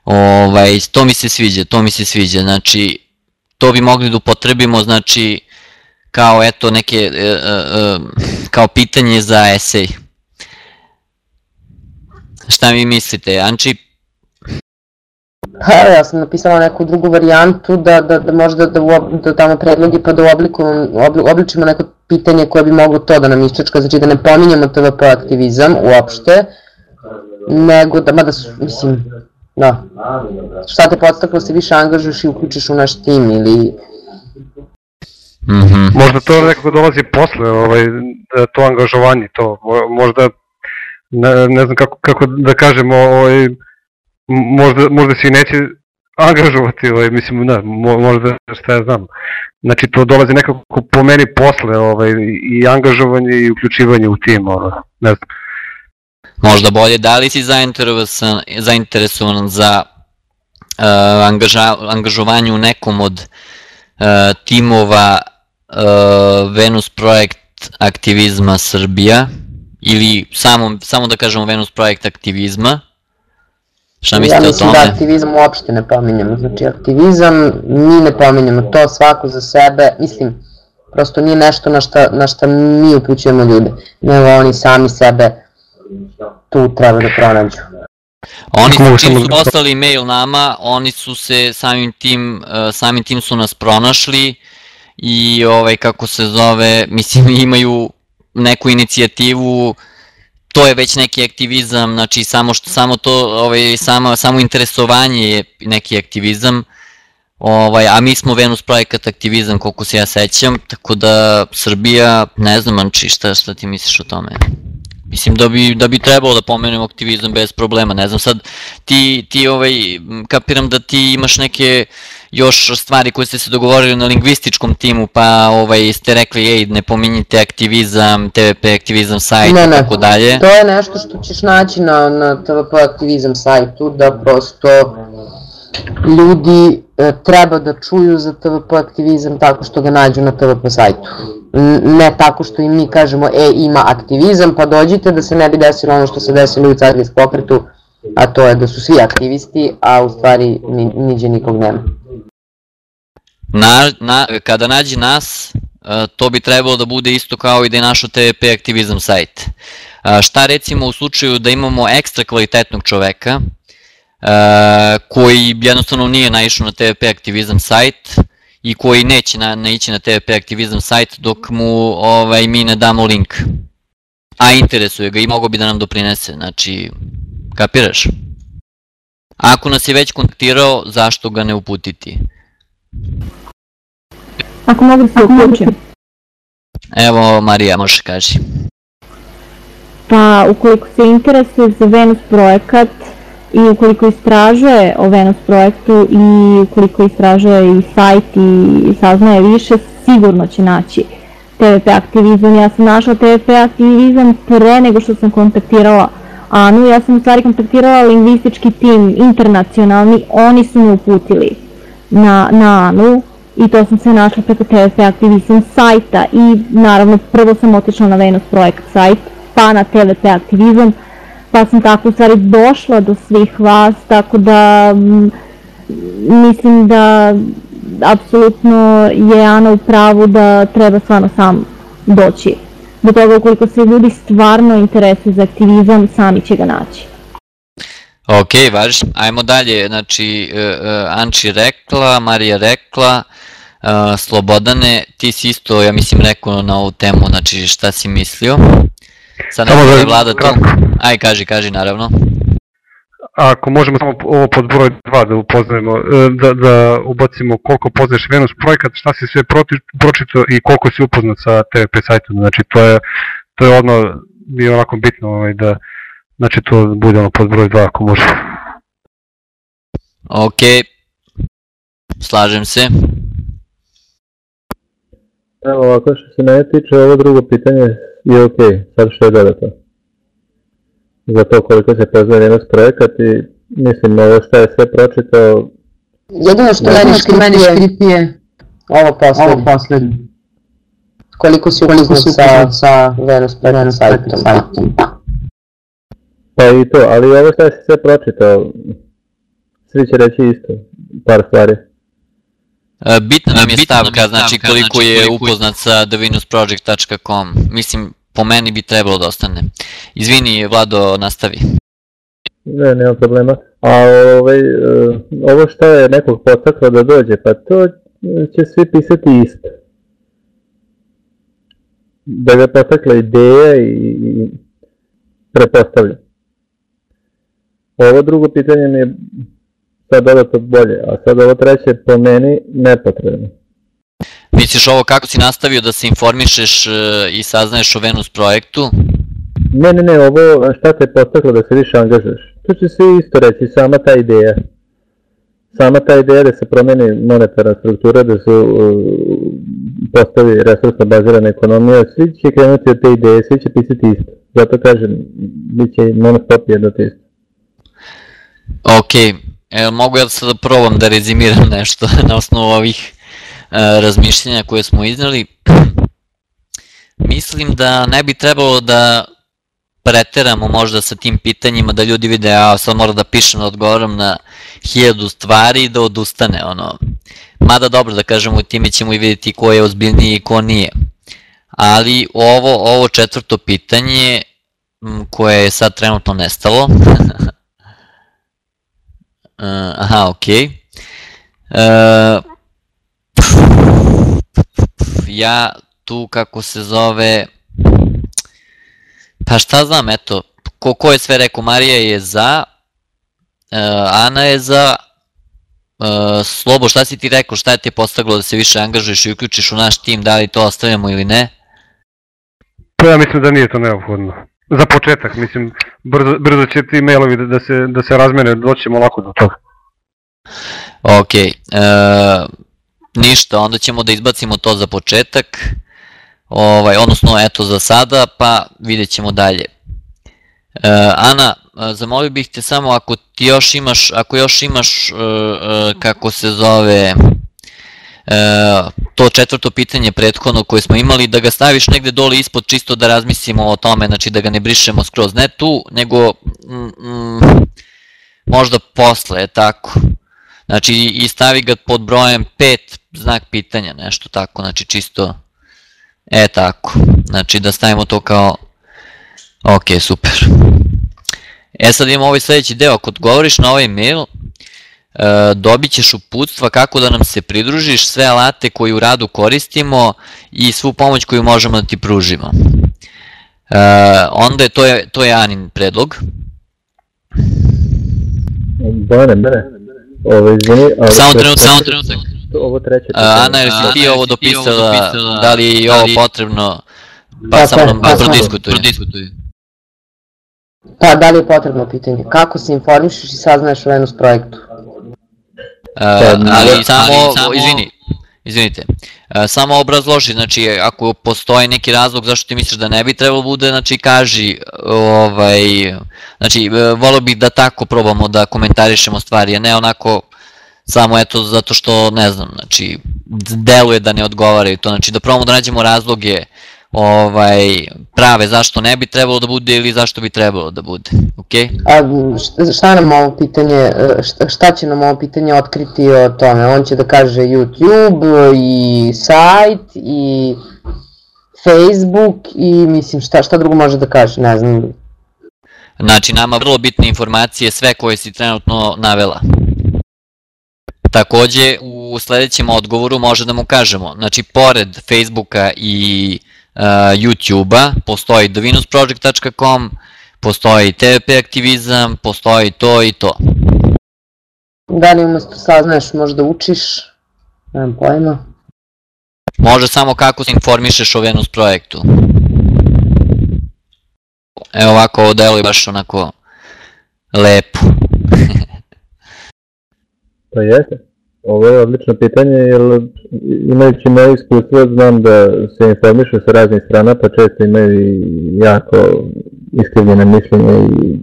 Ovaj, to mi se sviđa, to mi se sviđa, znači to bi mogli da upotrebimo, znači kao eto neke, e, e, e, kao pitanje za esej. Šta mi mislite, Anči? Pa evo, ja sam napisala neku drugu varijantu da, da, da možda da, da damo predlogi pa da oblikujemo, obli, obličimo neko pitanje koje bi moglo to da nam iščačka, znači da ne pominjamo TVP aktivizam uopšte, nego da, mada su, mislim, da, šta te podstaklo da se više angažuješ i uključiš u naš tim ili Mhm. Možda to nekako dolazi posle, ovaj, da to angažovanje, to, mo- možda, ne, ne znam kako, kako da kažemo, ovaj, možda, možda se i neće angažovati, ovaj, mislim, mo- možda, šta ja znam. Znači, to dolazi nekako po meni posle, ovaj, i angažovanje i uključivanje u tim, ovaj, ne znam. Možda bolje, da li si zainteresovan, zainteresovan za uh, angaža, angažovanje u nekom od uh, timova uh, Venus projekt aktivizma Srbija ili samo, samo da kažemo Venus projekt aktivizma? Šta ja mislite o mislim tome? da aktivizam uopšte ne pominjemo, znači aktivizam mi ne pominjemo, to svako za sebe, mislim, prosto nije nešto na šta, na šta mi upućujemo ljude, nego oni sami sebe tu treba da pronađu. Oni su, čim su da- poslali mail nama, oni su se samim tim, uh, samim tim su nas pronašli i ovaj, kako se zove, mislim imaju neku inicijativu, to je već neki aktivizam, znači samo što samo to ovaj samo samo interesovanje je neki aktivizam. Ovaj, a mi smo Venus projekat aktivizam koliko se ja sećam, tako da Srbija, ne znam Anči, šta, šta ti misliš o tome? Mislim da bi, da bi trebalo da pomenemo aktivizam bez problema, ne znam sad, ti, ti ovaj, kapiram da ti imaš neke još stvari koje ste se dogovorili na lingvističkom timu, pa ovaj, ste rekli, ej, ne pominjite aktivizam, TVP aktivizam sajt Ne, i ne. tako dalje. To je nešto što ćeš naći na, na TVP aktivizam sajtu, da prosto ljudi e, treba da čuju za TVP aktivizam tako što ga nađu na TVP sajtu. Ne tako što im mi kažemo, e, ima aktivizam, pa dođite da se ne bi desilo ono što se desilo u Cargis pokretu, a to je da su svi aktivisti, a u stvari ni, niđe nikog nema. Na, na, kada nađe nas, e, to bi trebalo da bude isto kao i da je našo TVP aktivizam sajt. E, Šta recimo u slučaju da imamo ekstra kvalitetnog čoveka, e, koji jednostavno nije naišao na TVP aktivizam sajt i koji neće na, naići na TVP aktivizam sajt dok mu ovaj, mi ne damo link. A interesuje ga i mogo bi da nam doprinese, znači, kapiraš? Ako nas je već kontaktirao, zašto ga ne uputiti? Ako mogu da se uključim. Evo, Marija, možeš kaži. Pa ukoliko se interesuje za Venus projekat i ukoliko istražuje o Venus projektu i ukoliko istražuje i sajt i saznaje više, sigurno će naći TVP aktivizam. Ja sam našla TVP aktivizam pre nego što sam kontaktirala Anu, ja sam u stvari kontaktirala lingvistički tim internacionalni, oni su me uputili na, na Anu i to sam se našla preko TVP aktivizam sajta i naravno prvo sam otišla na Venus projekt sajt, pa na TVP aktivizam, pa sam tako u stvari došla do svih vas, tako da mislim da apsolutno je Ana u pravu da treba stvarno sam doći. Do toga ukoliko se ljudi stvarno interesuju za aktivizam, sami će ga naći. Ok, važi. Ajmo dalje, znači, uh, uh, Anči rekla, Marija rekla, uh, Slobodane, ti si isto, ja mislim, rekao na ovu temu, znači šta si mislio. Sad ne Samo znam da da- je vlada to. kratko. Aj, kaži, kaži, naravno. Ako možemo samo ovo pod broj 2 da upoznajemo, e, da, da ubacimo koliko poznaješ Venus projekat, šta si sve pročito i koliko si upoznat sa TVP sajtom, znači to je, to je odmah bio onako bitno ovaj, da znači to bude ono pod broj 2 ako može. Ok, slažem se. Evo ovako što se mene tiče, ovo drugo pitanje je ok, sad što je dodato. Za to koliko se poznaje Venus projekat i mislim ovo što je sve pročitao, Jedino što meni škripije, škripije, ovo poslednje. ovo poslednje. Koliko si Koliko upoznat su sa, sa Venus Project sajtom? sajtom. Pa i to, ali ovo što se sve pročitao, svi će reći isto, par stvari. E, Bitna nam je stavka, znači koliko znači je koliko je- upoznat sa thevenusproject.com. Mislim, po meni bi trebalo da ostane. Izvini, Vlado, nastavi. Ne, nema problema. A ovaj, e, ovo što je nekog potaklo da dođe, pa to će svi pisati isto. Da ga potakla ideja i, i prepostavlja. Ovo drugo pitanje mi je sad dodato bolje, a sad ovo treće po meni nepotrebno. Misliš ovo kako si nastavio da se informišeš e, i saznaješ o Venus projektu? Ne, ne, ne, ovo šta te potaklo da se više angažuješ? To će svi isto reći, sama ta ideja. Sama ta ideja da se promeni monetarna struktura, da se postavi resursno bazirana ekonomija, svi će krenuti od te ideje, svi će pisati isto. Zato kažem, bit će monostop jedno te isto. Ok, e, mogu ja sad da probam da rezimiram nešto na osnovu ovih e, razmišljenja koje smo iznali. Mislim da ne bi trebalo da preteramo možda sa tim pitanjima, da ljudi vide, a sad moram da pišem, da odgovaram na hiljadu stvari i da odustane, ono. Mada dobro da kažemo, time ćemo i vidjeti ko je ozbiljniji i ko nije. Ali ovo, ovo četvrto pitanje, koje je sad trenutno nestalo, Uh, aha, okej. Uh, ja tu, kako se zove, pa šta znam, eto, ko, ko je sve rekao, Marija je za, uh, Ana je za, uh, Slobo, šta si ti rekao, šta je te postaglo da se više angažuješ i uključiš u naš tim, da li to ostavljamo ili ne? Pa ja mislim da nije to neophodno. Za početak, mislim, brzo, brzo će ti mailovi da, da, se, da se razmene, doćemo lako do toga. Ok, e, ništa, onda ćemo da izbacimo to za početak, ovaj, odnosno eto za sada, pa vidjet ćemo dalje. E, Ana, e, zamolio bih te samo ako ti još imaš, ako još imaš, e, e, kako se zove, to četvrto pitanje prethodno koje smo imali, da ga staviš negde dole ispod čisto da razmislimo o tome, znači da ga ne brišemo skroz, ne tu, nego mm, mm, možda posle, tako. Znači i stavi ga pod brojem 5 znak pitanja, nešto tako, znači čisto, e tako, znači da stavimo to kao, ok, super. E sad imamo ovaj sledeći deo, ako odgovoriš na ovaj mail, e, dobit ćeš uputstva kako da nam se pridružiš, sve alate koje u radu koristimo i svu pomoć koju možemo da ti pružimo. E, onda je to, je, to je Anin predlog. Bojane, mene. Ovo, izvini, ali... Samo trenutak, samo trenutak. Ovo treće pitanje. Ana, jel si ti ovo dopisala, da li je i da ovo li- potrebno, pa Tako samo nam tako je. prodiskutuj. Prodiskutuj. Pa, da li je potrebno pitanje? Kako se informišeš i saznaješ o Venus projektu? Uh, ali ali samo, samo- izvini, izvinite, uh, samo obrazloži, znači ako postoji neki razlog zašto ti misliš da ne bi trebalo bude, znači kaži, ovaj, znači uh, volio bih da tako probamo da komentarišemo stvari, a ne onako samo eto zato što ne znam, znači deluje da ne odgovaraju to, znači da probamo da nađemo razloge ovaj, prave zašto ne bi trebalo da bude ili zašto bi trebalo da bude, okej? A šta, nam ovo pitanje, šta, šta će nam ovo pitanje otkriti o tome? On će da kaže YouTube i sajt i Facebook i mislim šta, šta drugo može da kaže, ne znam. Znači, nama vrlo bitne informacije, sve koje si trenutno navela. Takođe, u sledećem odgovoru može da mu kažemo, znači, pored Facebooka i uh, YouTube-a, postoji thevenusproject.com, postoji TVP aktivizam, postoji to i to. Da li umesto saznaješ možda učiš? Nemam pojma. Može samo kako se informišeš o Venus projektu. Evo ovako, ovo deluje baš onako lepo. Pa jeste. Ovo je odlično pitanje, jer imajući moje iskustvo, znam da se informišu sa raznih strana, pa često imaju i jako iskrivljene mišljenje i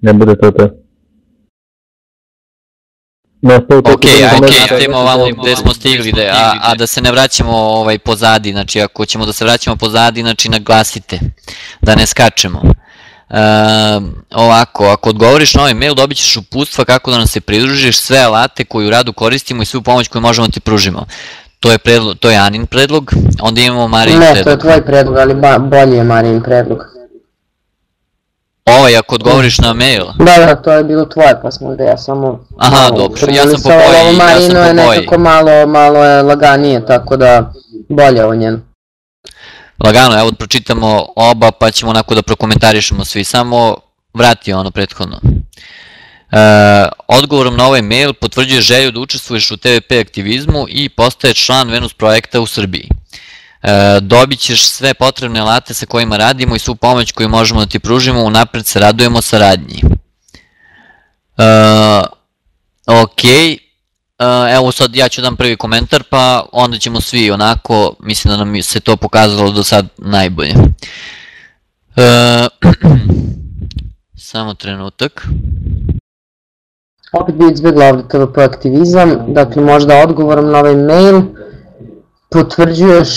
ne bude to to. Ok, ajde, nastavimo ovamo gde smo stigli, da, a, a da se ne vraćamo ovaj, pozadi, znači ako ćemo da se vraćamo pozadi, znači naglasite, da ne skačemo. E, ovako, ako odgovoriš na ovaj mail, dobit ćeš uputstva kako da nam se pridružiš, sve alate koje u radu koristimo i svu pomoć koju možemo da ti pružimo. To je, predlog, to je Anin predlog, onda imamo Marijin predlog. Ne, to je tvoj predlog, ali ba, bolji je Marijin predlog. Ovaj, ako odgovoriš na mail. Da, da, to je bilo tvoje, pa smo da ja samo... Aha, dobro, ja sam po boji, ja sam po je boji. nekako malo, malo je laganije, tako da bolje ovo njeno. Lagano, evo pročitamo oba pa ćemo onako da prokomentarišemo svi, samo vrati ono prethodno. E, odgovorom na ovaj mail potvrđuje želju da učestvuješ u TVP aktivizmu i postaje član Venus projekta u Srbiji. E, dobit ćeš sve potrebne alate sa kojima radimo i svu pomoć koju možemo da ti pružimo, unapred se radujemo saradnji. E, ok, evo sad ja ću dam prvi komentar, pa onda ćemo svi onako, mislim da nam se to pokazalo do sad najbolje. E, samo trenutak. Opet bi izbjegla ovde TVP aktivizam, dakle možda odgovorom na ovaj mail, potvrđuješ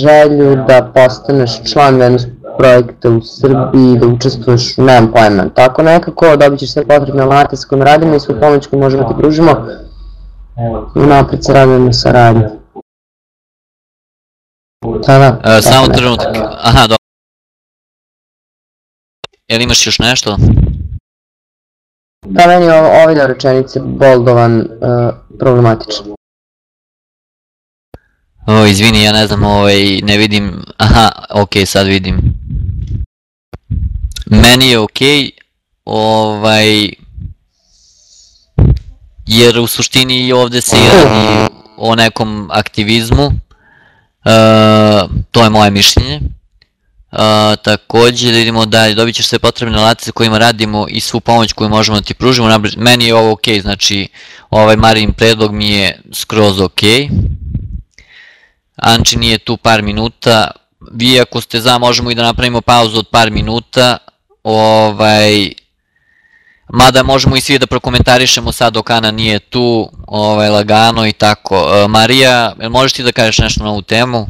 želju da postaneš član Venus projekta u Srbiji, da učestvuješ, nemam pojma, tako nekako, dobit ćeš sve potrebne alate s kojima radimo i svu pomoć koju možemo da ti pružimo i napred se radujemo saradnju. Da, da, E, samo trenutak, aha, dobro. Jel imaš još nešto? Da, meni je ovaj deo rečenice boldovan, uh, problematičan. O, izvini, ja ne znam, ovaj, ne vidim, aha, ok, sad vidim. Meni je ok, ovaj, jer u suštini i ovde se radi o nekom aktivizmu, e, to je moje mišljenje. Uh, takođe da vidimo dalje, dobit ćeš sve potrebne alate sa kojima radimo i svu pomoć koju možemo da ti pružimo. Meni je ovo ok, znači ovaj Marin predlog mi je skroz ok. Anči nije tu par minuta, vi ako ste za možemo i da napravimo pauzu od par minuta, ovaj, mada možemo i svi da prokomentarišemo sad dok Ana nije tu, ovaj, lagano i tako. Uh, Marija, možeš ti da kažeš nešto na ovu temu?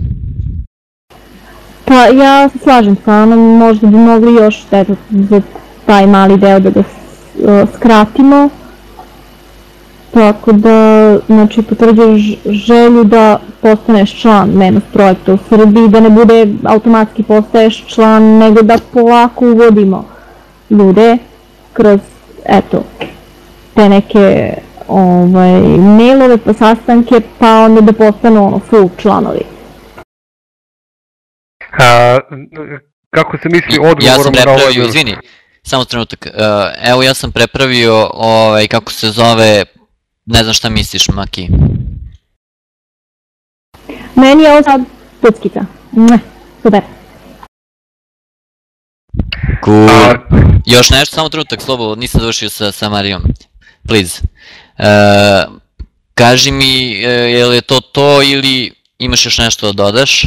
Pa ja se slažem sa Anom, možda bi mogli još eto, za taj mali deo da ga uh, skratimo. Tako da, znači, potvrđuješ želju da postaneš član Venus projekta u Srbiji, da ne bude automatski postaješ član, nego da polako uvodimo ljude kroz, eto, te neke ovaj, mailove pa sastanke, pa onda da postanu ono, full članovi. A, kako se misli odgovorom Ja sam na ovaj izvini, samo trenutak, uh, evo ja sam prepravio, ovaj, kako se zove, ne znam šta misliš, Maki. Meni je ovo sad tuckica. Ne, super. Cool. Još nešto, samo trenutak, slobodno, nisam završio sa, sa Marijom. Please. Uh, kaži mi, uh, je li je to to ili imaš još nešto da dodaš?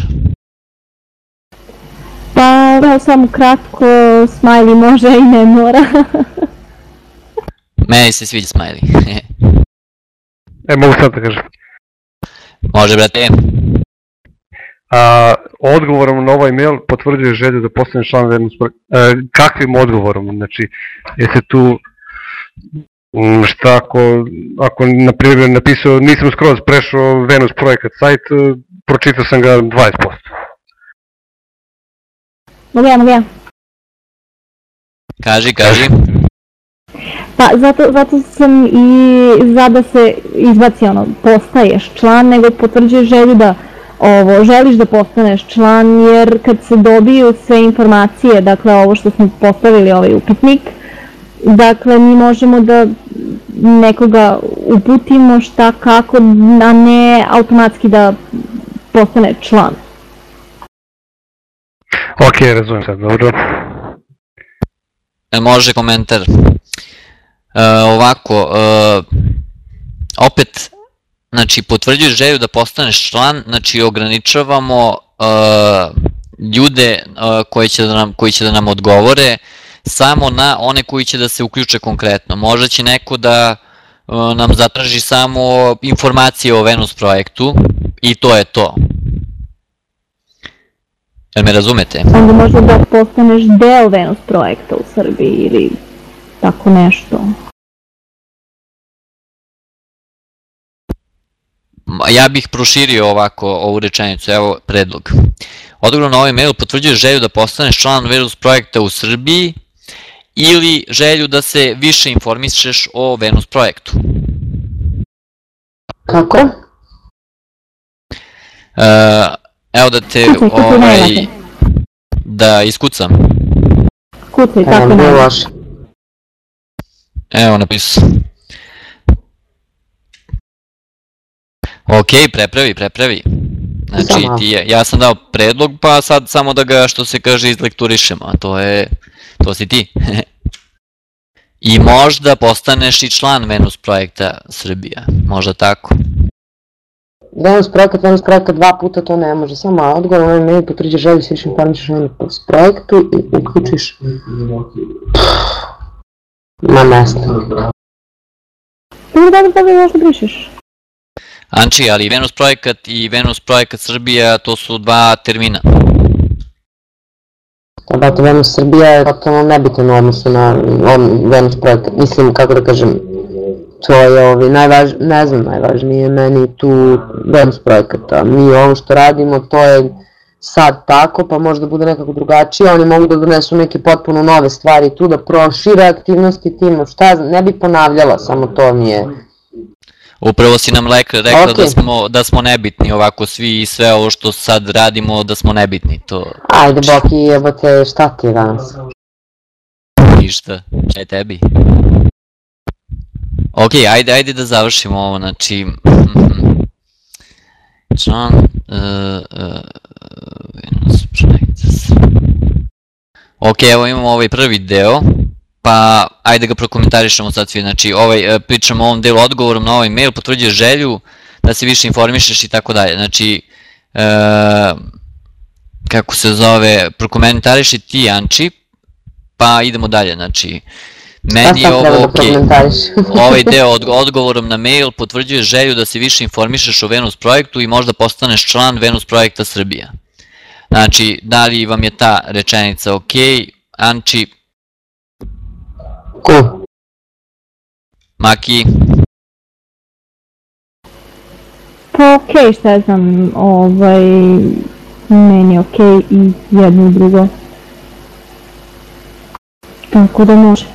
Pa, evo samo kratko, smiley može i ne mora. Meni se sviđa smiley. e, mogu sad da kažem. Može, brate. A, odgovorom na ovaj mail potvrđuje želju da postane član Venus projekta. E, kakvim odgovorom? Znači, jeste tu mm, šta ako, ako na primjer napisao, nisam skroz prešao Venus projekat sajt, e, pročitao sam ga 20%. Mogu ja, mogu ja. Kaži, kaži. Pa zato, zato sam i za da se izbaci ono, postaješ član, nego potvrđuješ želju da ovo, želiš da postaneš član, jer kad se dobiju sve informacije, dakle ovo što smo postavili ovaj upitnik, dakle mi možemo da nekoga uputimo šta kako, a ne automatski da postane član. Ok, razumem sad, dobro. E, Može komentar. E, ovako, e, opet, znači potvrđuješ želju da postaneš član, znači ograničavamo e, ljude e, koji, će da nam, koji će da nam odgovore samo na one koji će da se uključe konkretno. Možda će neko da e, nam zatraži samo informacije o Venus projektu i to je to. Jel me razumete? Onda možda da postaneš deo Venus projekta u Srbiji ili tako nešto. Ja bih proširio ovako ovu rečenicu, evo predlog. Odgovor na ovaj mail potvrđuje želju da postaneš član Venus projekta u Srbiji ili želju da se više informišeš o Venus projektu. Kako? E, evo da te Kucaj, ovaj, da iskucam. Kucaj, tako ne. loše. Evo napisao. Ok, prepravi, prepravi. Znači, ti je, ja sam dao predlog, pa sad samo da ga, što se kaže, izlekturišemo, a to je, to si ti. I možda postaneš i član Venus projekta Srbija, možda tako. Venus projekat, Venus projekat dva puta to ne može, samo odgovor na mail potvrđe želju se više informišeš Venus projektu i uključiš... Ma mesta. Dobro, dobro, dobro, možda brišeš. Anči, ali Venus projekat i Venus projekat Srbija, to su dva termina. Brate, Venus Srbija je totalno nebitan u odnosu na on, Venus projekat. Mislim, kako da kažem, to je ovi, najvaž, ne znam, najvažnije je meni tu Venus projekata. Mi ovo što radimo, to je sad tako, pa možda bude nekako drugačije, oni mogu da donesu neke potpuno nove stvari tu, da prošire aktivnosti tima, šta znam, ne bi ponavljala, samo to mi je... Upravo si nam rekla, rekla da, Ok. smo, da smo nebitni ovako svi i sve ovo što sad radimo da smo nebitni, to Ajde, Boki, jebote, šta ti je danas? ništa, šta je tebi? Ok, ajde, ajde da završimo ovo, znači... Član... Uh, uh, Venus Project. Ok, evo imamo ovaj prvi deo, pa ajde ga prokomentarišemo sad svi, znači ovaj, e, pričamo o ovom delu odgovorom na ovaj mail, potvrđuje želju da se više informišeš i tako dalje, znači e, kako se zove, prokomentariši ti Anči, pa idemo dalje, znači meni je ovo da ok, ovaj deo od, odgovorom na mail potvrđuje želju da se više informišeš o Venus projektu i možda postaneš član Venus projekta Srbija. Znači, da li vam je ta rečenica ok, Anči, Cool. Maki, Pa okej, okay, šta znam, ovaj, meni je okay i jedno i drugo. Tako da može.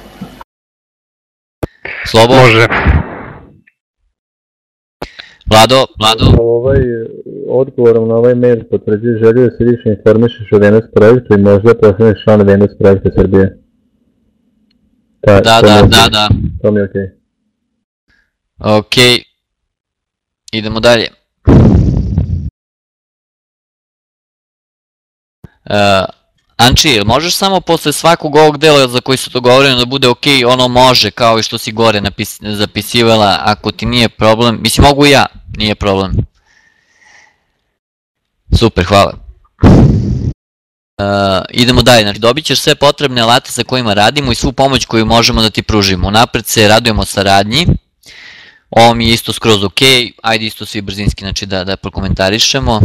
Slobo, Može. Vlado, Vlado, Ovaj odgovorom na ovaj mail potvrđuje želju da se više informišeš o Venus projektu i možda postaneš član Venus projekta Srbije. Ta, da, mi je da, okej. da, da, To mi je okej. ok, idemo dalje. Uh, Anči, možeš samo posle svakog ovog dela za koji se dogovoreno da bude ok, ono može, kao i što si gore napis, zapisivala, ako ti nije problem, mislim mogu i ja, nije problem. Super, hvala. Uh, idemo dalje, znači dobit ćeš sve potrebne alate sa kojima radimo i svu pomoć koju možemo da ti pružimo. Napred se radujemo saradnji, ovo mi je isto skroz ok, ajde isto svi brzinski znači da, da prokomentarišemo.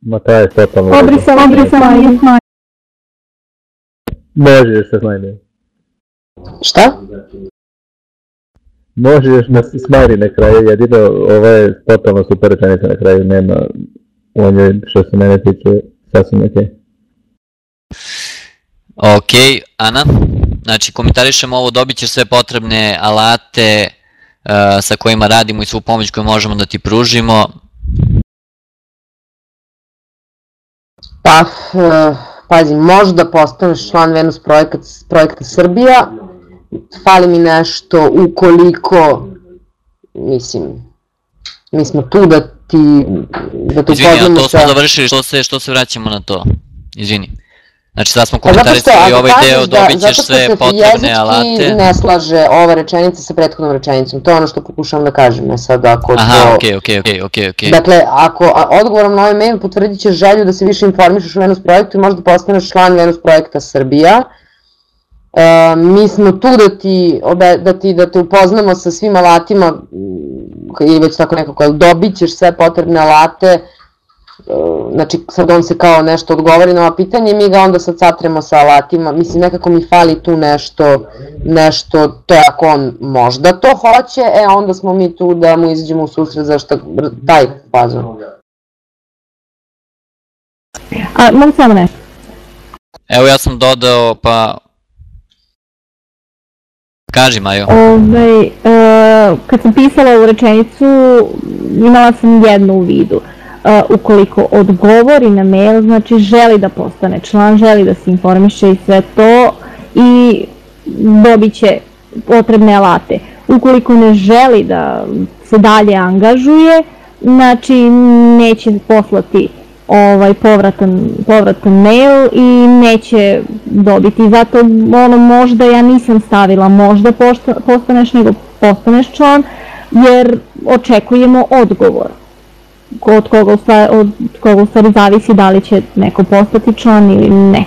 Ma taj je totalno... Obrisam, obrisam, obrisam. Može još se. Šta? Može još na smajni na kraju, jedino ovo je totalno super rečenica na kraju, nema on je što se mene tiče sasvim okej. Ok, Ana, znači komentarišemo ovo, dobit ćeš sve potrebne alate uh, sa kojima radimo i svu pomoć koju možemo da ti pružimo. Pa, uh, pazi, možda postaneš član Venus projekat, projekta Srbija, fali mi nešto ukoliko, mislim, mi smo tu da ti, da te Izvini, a to smo sa... završili, što se, što se vraćamo na to? Izvini. Znači sad smo Pa zato što, komentarisali ovaj deo, da- dobit zato ćeš što sve se ti potrebne jezički alate. ne slaže ova rečenica sa prethodnom rečenicom, to je ono što pokušavam da kažem, e sad ako Aha, to... okej, okej, okej, okej, okej. Dakle, ako a, odgovorom na ovaj mail potvrdit ćeš želju da se više informišeš o Venus projektu i možda postaneš član Venus projekta Srbija. E, mi smo tu da ti, obe, da ti da te upoznamo sa svim alatima mm, ili već tako nekako, jel dobit ćeš sve potrebne alate, e, znači sad on se kao nešto odgovori na ova pitanja i mi ga onda sad satremo sa alatima, mislim nekako mi fali tu nešto, nešto, to je ako on možda to hoće, e onda smo mi tu da mu izađemo u susret za šta, taj fazon. A, mogu samo nešto. Evo ja sam dodao, pa... Kaži Majo. Ove, e, kad sam pisala ovu rečenicu, imala sam jednu u vidu. E, ukoliko odgovori na mail, znači želi da postane član, želi da se informiše i sve to i dobit će potrebne alate. Ukoliko ne želi da se dalje angažuje, znači neće poslati ovaj povratan, povratan mail i neće dobiti. Zato ono možda ja nisam stavila možda pošta, postaneš nego postaneš član jer očekujemo odgovor od koga, stvari, od koga u stvari zavisi da li će neko postati član ili ne.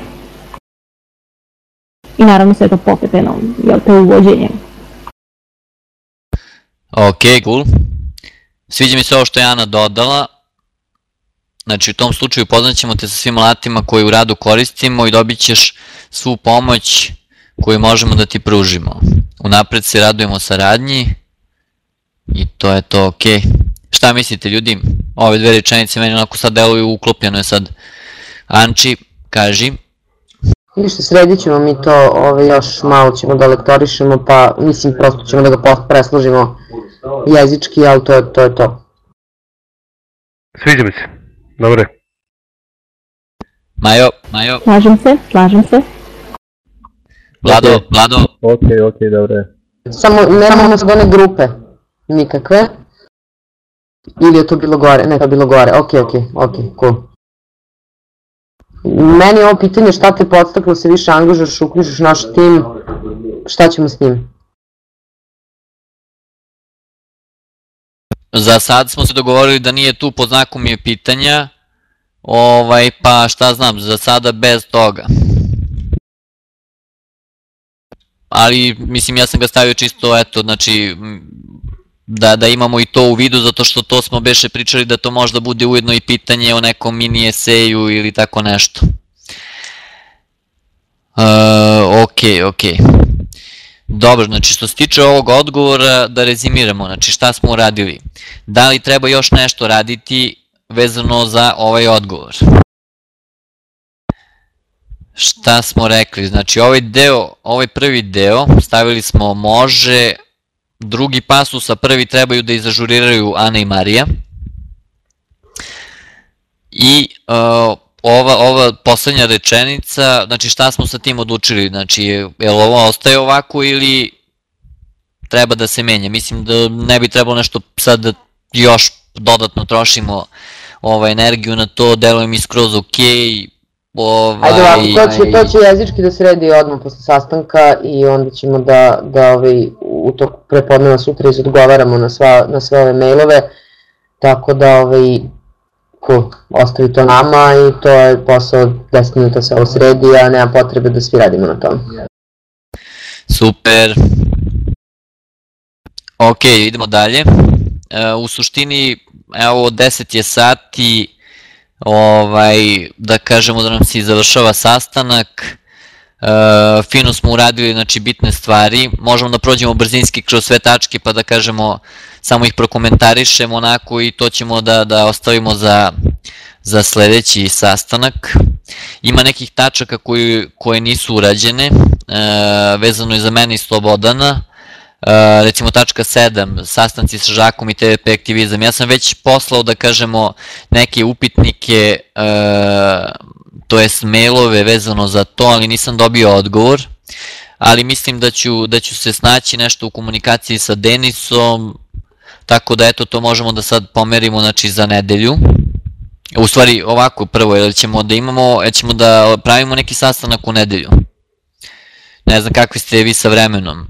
I naravno sve to pokreteno, jel te uvođenjem. Ok, cool. Sviđa mi se ovo što je Ana dodala. Znači u tom slučaju poznaćemo te sa svim alatima koje u radu koristimo i dobit ćeš svu pomoć koju možemo da ti pružimo. Unapred se radujemo saradnji i to je to ok. Šta mislite ljudi? Ove dve rečenice meni onako sad deluju uklopljeno je sad. Anči, kaži. Ništa, sredit ćemo mi to, ovaj, još malo ćemo da lektorišemo, pa mislim prosto ćemo da ga presložimo jezički, ali to, je- to je to. Sviđa mi se. Dobro je. Majo, Majo, Slažem se, slažem se. Vlado, Ok. Vlado, Ok, ok, dobro je. Samo nemamo sad one grupe nikakve. Ili je to bilo gore? Ne, to je bilo gore. Ok, ok, ok, cool. Meni je ovo pitanje šta te podstaklo da se više angažaš, uključiš naš tim, šta ćemo s njim? Za sad smo se dogovorili da nije tu pod znakom je pitanja, ovaj, pa šta znam, za sada bez toga. Ali, mislim, ja sam ga stavio čisto, eto, znači, da, da imamo i to u vidu, zato što to smo beše pričali da to možda bude ujedno i pitanje o nekom mini eseju ili tako nešto. Uh, ok, ok. Dobro, znači što se tiče ovog odgovora, da rezimiramo, znači šta smo uradili. Da li treba još nešto raditi vezano za ovaj odgovor? Šta smo rekli? Znači ovaj deo, ovaj prvi deo, stavili smo može, drugi pasus, a prvi trebaju da izažuriraju Ana i Marija. I uh, ova, ova poslednja rečenica, znači šta smo sa tim odlučili, znači je li ovo ostaje ovako ili treba da se menja, mislim da ne bi trebalo nešto sad da još dodatno trošimo ovaj, energiju na to, deluje mi skroz ok, ovaj, Ajde ovako, to će, to će jezički da sredi odmah posle sastanka i onda ćemo da, da ovaj, u to prepodneva sutra izodgovaramo na, sva, na sve ove mailove, tako da ovaj, cool, ostavi to nama i to je posao 10 minuta se ovo sredi, a nema potrebe da svi radimo na tome. Super. Ok, idemo dalje. E, u suštini, evo, 10 je sati, ovaj, da kažemo da nam se završava sastanak. E, fino smo uradili znači, bitne stvari. Možemo da prođemo brzinski kroz sve tačke pa da kažemo, samo ih prokomentarišemo onako i to ćemo da, da ostavimo za, za sledeći sastanak. Ima nekih tačaka koji, koje nisu urađene, e, vezano je za mene i Slobodana, Uh, recimo tačka 7, sastanci sa Žakom i TVP aktivizam. Ja sam već poslao, da kažemo, neke upitnike, uh, to jest mailove vezano za to, ali nisam dobio odgovor. Ali mislim da ću, da ću se snaći nešto u komunikaciji sa Denisom, tako da eto to možemo da sad pomerimo znači, za nedelju. U stvari ovako prvo, jer ćemo da imamo, jer ćemo da pravimo neki sastanak u nedelju. Ne znam kakvi ste vi sa vremenom.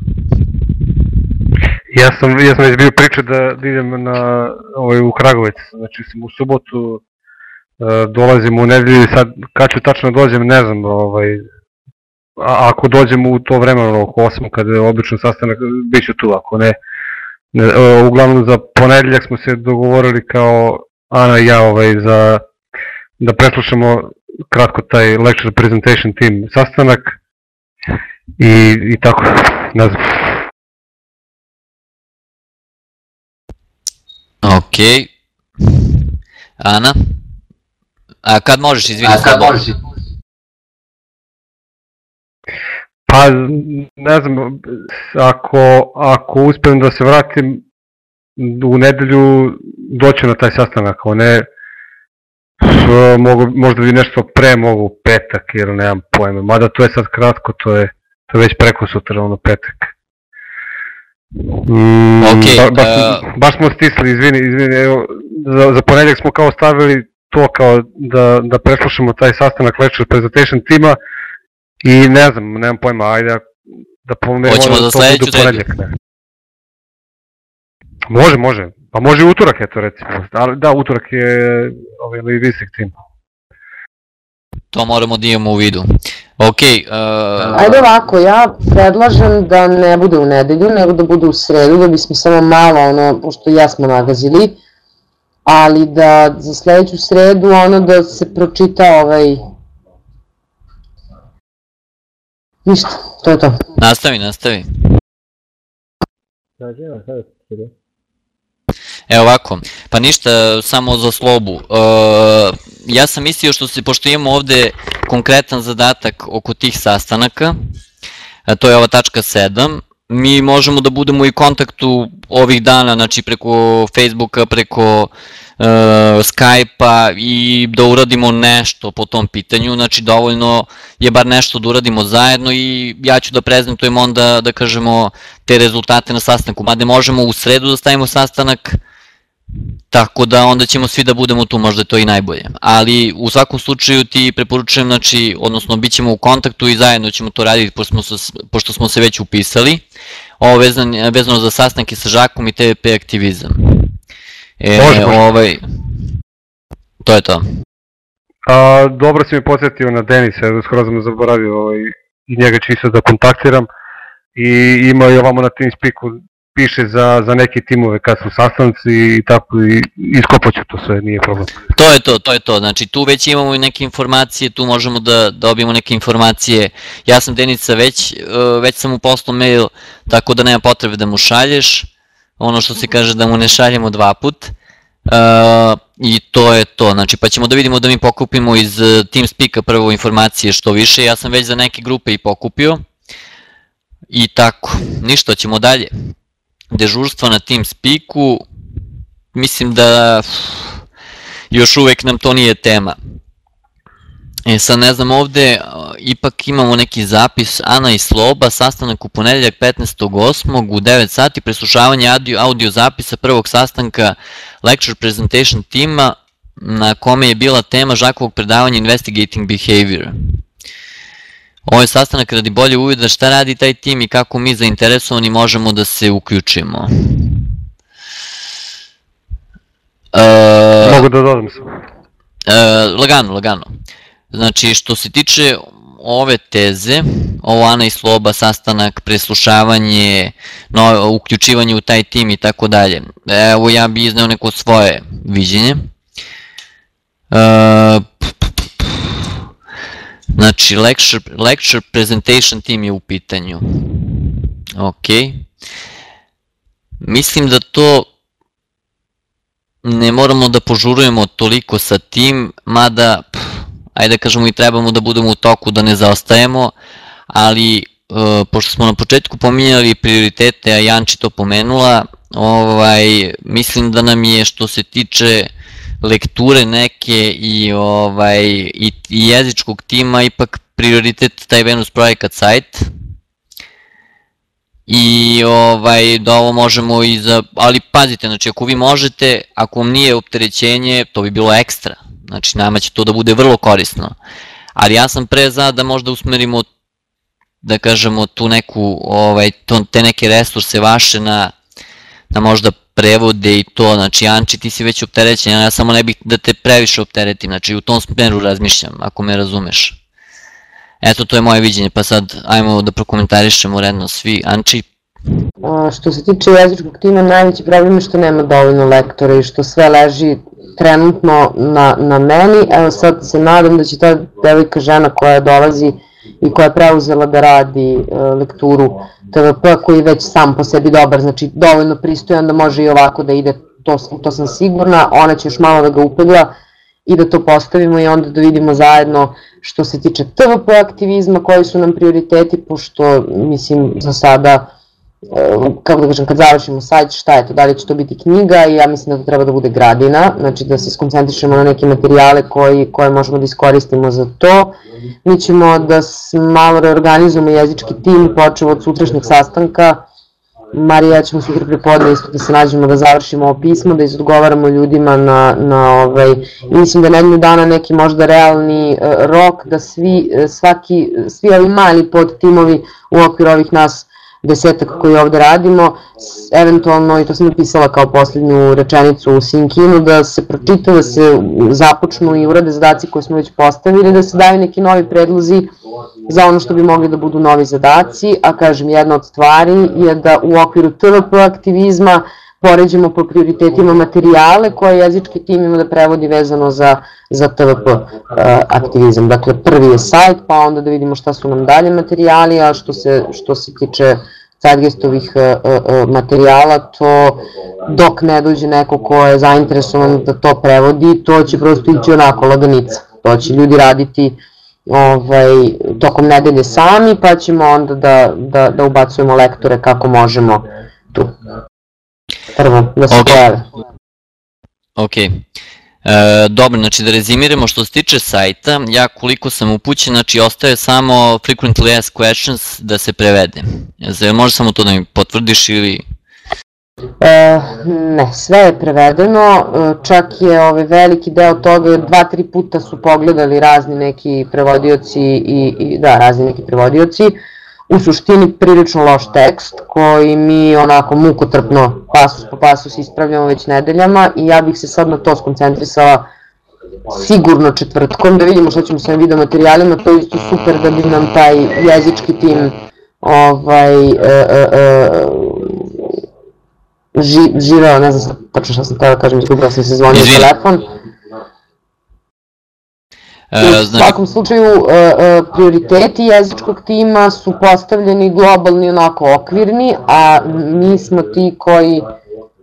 Ja sam, ja sam već bio pričao da, da idem na, ovaj, u Kragovec, znači sam u subotu uh, dolazim u nedelju i sad kad ću tačno da dođem ne znam, ovaj, a, ako dođem u to vremeno oko 8 kada je obično sastanak, bit tu, ako ne, ne uh, uglavnom za ponedeljak smo se dogovorili kao Ana i ja ovaj, za, da preslušamo kratko taj lecture presentation team sastanak i, i tako, ne znam. Ok. Ana? A kad možeš, izvini, kad možeš? Pa, ne znam, ako, ako uspem da se vratim u nedelju, doću na taj sastanak, ako ne, mogu, možda bi nešto pre mogu petak, jer nemam pojma, mada to je sad kratko, to je, to je već preko sutra, ono petak. Mm, okay, ba, baš, uh, baš smo stisli, izvini, izvini, evo, za, za ponedjak smo kao stavili to kao da, da preslušamo taj sastanak lecture presentation tima i ne znam, nemam pojma, ajde da pomerimo Hoćemo da za sledeću. Ne. Može, može, pa može i utorak eto recimo, ali da, utorak je ovaj, visik tim. To moramo da imamo u vidu. Ok. Uh... Ajde ovako, ja predlažem da ne bude u nedelju, nego da bude u sredu, da bismo samo malo, ono, pošto ja smo nagazili, ali da za sledeću sredu, ono, da se pročita ovaj... Ništa, to je to. Nastavi, nastavi. Kaži, ja, kada se Evo ovako, pa ništa, samo za slobu. Uh, ja sam mislio što se, pošto imamo ovde konkretan zadatak oko tih sastanaka, a to je ova tačka 7, mi možemo da budemo i kontaktu ovih dana, znači preko Facebooka, preko uh, Skype-a i da uradimo nešto po tom pitanju, znači dovoljno je bar nešto da uradimo zajedno i ja ću da prezentujem onda, da kažemo, te rezultate na sastanku. Mada možemo u sredu da stavimo sastanak, Tako da onda ćemo svi da budemo tu, možda je to i najbolje. Ali u svakom slučaju ti preporučujem, znači, odnosno bit ćemo u kontaktu i zajedno ćemo to raditi pošto smo se, pošto smo se već upisali. Ovo vezan, vezano za sastanke sa Žakom i TVP aktivizam. E, može, može. Ovaj, to je to. A, dobro si mi podsjetio na Denisa, skoro sam zaboravio ovaj, i njega čisto da kontaktiram. I ima i ovamo na TeamSpeaku piše za, za neke timove kad su sastanci i tako i iskopaću to sve, nije problem. To je to, to je to, znači tu već imamo neke informacije, tu možemo da dobijemo neke informacije. Ja sam Denica već, e, već sam mu poslao mail, tako da nema potrebe da mu šalješ, ono što se kaže da mu ne šaljemo dva put. Uh, I to je to, znači pa ćemo da vidimo da mi pokupimo iz TeamSpeaka prvo informacije što više, ja sam već za neke grupe i pokupio. I tako, ništa, ćemo dalje dežurstva na spiku, mislim da još uvek nam to nije tema. E sad ne znam ovde, ipak imamo neki zapis Ana i Sloba, sastanak u ponedeljak 15.8. u 9 sati, preslušavanje audio, audio zapisa prvog sastanka Lecture Presentation tima na kome je bila tema Žakovog predavanja Investigating Behavior. Ovo je sastanak radi bolje uvida šta radi taj tim i kako mi zainteresovani možemo da se uključimo. E, Mogu da dodam se. E, lagano, lagano. Znači, što se tiče ove teze, ovo Ana i Sloba, sastanak, preslušavanje, no, uključivanje u taj tim i tako dalje. Evo ja bih izneo neko svoje viđenje. E, Znači, lecture, lecture presentation team je u pitanju. Ok. Mislim da to ne moramo da požurujemo toliko sa tim, mada pff, ajde da kažemo i trebamo da budemo u toku, da ne zaostajemo, ali e, pošto smo na početku pominjali prioritete, a Janči to pomenula, ovaj, mislim da nam je što se tiče lekture neke i ovaj i, i jezičkog tima ipak prioritet taj Venus projekat sajt. I ovaj da ovo možemo i za ali pazite, znači ako vi možete, ako vam nije opterećenje, to bi bilo ekstra. Znači nama će to da bude vrlo korisno. Ali ja sam pre za da možda usmerimo da kažemo tu neku ovaj to, te neke resurse vaše na na možda prevode i to, znači Anči ti si već opterećen, ja samo ne bih da te previše opteretim, znači u tom smeru razmišljam, ako me razumeš. Eto, to je moje viđenje, pa sad ajmo da prokomentarišemo redno svi. Anči? A, što se tiče jezičkog tima, najveći problem je što nema dovoljno lektora i što sve leži trenutno na, na meni. Evo sad se nadam da će ta devojka žena koja dolazi i koja je preuzela da radi e, lekturu TVP koji je već sam po sebi dobar, znači dovoljno pristojan da može i ovako da ide, to, to sam sigurna, ona će još malo da ga upegla i da to postavimo i onda da vidimo zajedno što se tiče TVP aktivizma, koji su nam prioriteti, pošto mislim za sada kako da kažem, kad završimo sajt, šta je to, da li će to biti knjiga i ja mislim da to treba da bude gradina, znači da se skoncentrišemo na neke materijale koji, koje možemo da iskoristimo za to. Mi ćemo da malo reorganizujemo jezički tim, počeo od sutrašnjeg sastanka, Marija ja ćemo sutra prepodne isto da se nađemo da završimo ovo pismo, da izodgovaramo ljudima na, na ovaj, mislim da nedelju dana neki možda realni uh, rok da svi, svaki, svi ovi mali podtimovi u okviru ovih nas desetak koji ovde radimo, eventualno, i to sam napisala kao poslednju rečenicu u Sinkinu, da se pročita, da se započnu i urade zadaci koje smo već postavili, da se daju neki novi predlozi za ono što bi mogli da budu novi zadaci, a kažem, jedna od stvari je da u okviru TVP aktivizma poređemo po prioritetima materijale koje jezički tim ima da prevodi vezano za, za TVP uh, aktivizam. Dakle, prvi je sajt, pa onda da vidimo šta su nam dalje materijali, a što se, što se tiče Zeitgeistovih uh, uh, materijala, to dok ne dođe neko ko je zainteresovan da to prevodi, to će prosto ići onako laganica. To će ljudi raditi ovaj, tokom nedelje sami, pa ćemo onda da, da, da ubacujemo lektore kako možemo tu prvo da se okay. pojave. Ok. E, dobro, znači da rezimiramo što se tiče sajta, ja koliko sam upućen, znači ostaje samo frequently asked questions da se prevede. Zar može samo to da mi potvrdiš ili... E, ne, sve je prevedeno, e, čak je ovaj veliki deo toga, dva, tri puta su pogledali razni neki prevodioci i, i da, razni neki prevodioci, u suštini prilično loš tekst koji mi onako mukotrpno pasus po pasus ispravljamo već nedeljama i ja bih se sad na to skoncentrisala sigurno četvrtkom da vidimo šta ćemo sa video materijalima, to je isto super da bi nam taj jezički tim ovaj, e, e, e, ži, živeo, ne znam tačno šta sam tada da kažem, izgubila sam se zvonio telefon, u znači- svakom slučaju e, e, prioriteti jezičkog tima su postavljeni globalni onako okvirni, a mi smo ti koji,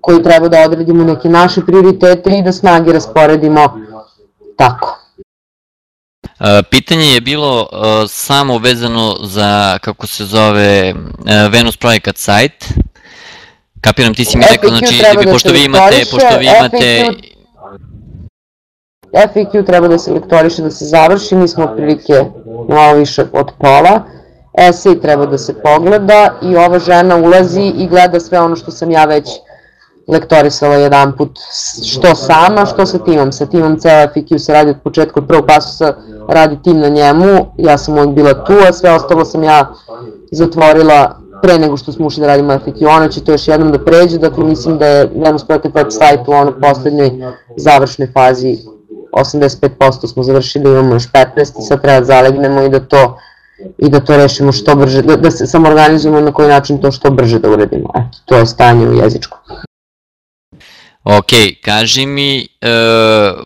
koji treba da odredimo neke naše prioritete i da snage rasporedimo tako. Pitanje je bilo samo vezano za, kako se zove, Venus projekat sajt. Kapiram, ti si mi rekao, znači, da pošto vi imate, pošto vi imate... FAQ treba da se lektoriše, da se završi, mi smo otprilike malo više od pola. Esej treba da se pogleda i ova žena ulazi i gleda sve ono što sam ja već lektorisala jedan put, što sama, što sa timom. Sa timom ceo FAQ se radi od početka, od prvog pasusa radi tim na njemu, ja sam uvijek bila tu, a sve ostalo sam ja zatvorila pre nego što smo ušli da radimo FAQ, ona će to još jednom da pređe, dakle mislim da je Venus Project Web site u onoj poslednjoj završnoj fazi 85% smo završili, imamo još 15 i sad treba da zalegnemo i da to i da to rešimo što brže, da, da se samo organizujemo na koji način to što brže da uredimo. Eto, to je stanje u jezičku. Ok, kaži mi, uh,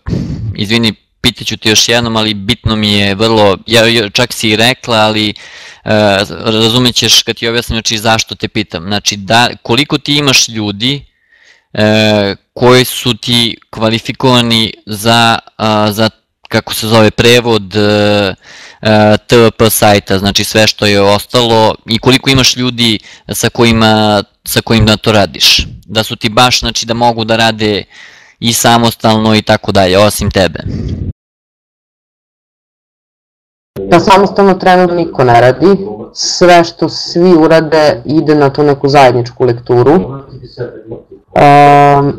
izvini, pitaću ti još jednom, ali bitno mi je vrlo, ja čak si i rekla, ali uh, razumećeš kad ti objasnim znači zašto te pitam. Znači, da, koliko ti imaš ljudi e, koji su ti kvalifikovani za, a, za kako se zove, prevod e, e, TVP sajta, znači sve što je ostalo i koliko imaš ljudi sa kojima, sa kojima to radiš. Da su ti baš, znači da mogu da rade i samostalno i tako dalje, osim tebe. Da samostalno trenutno niko ne radi, sve što svi urade ide na tu neku zajedničku lekturu. Um,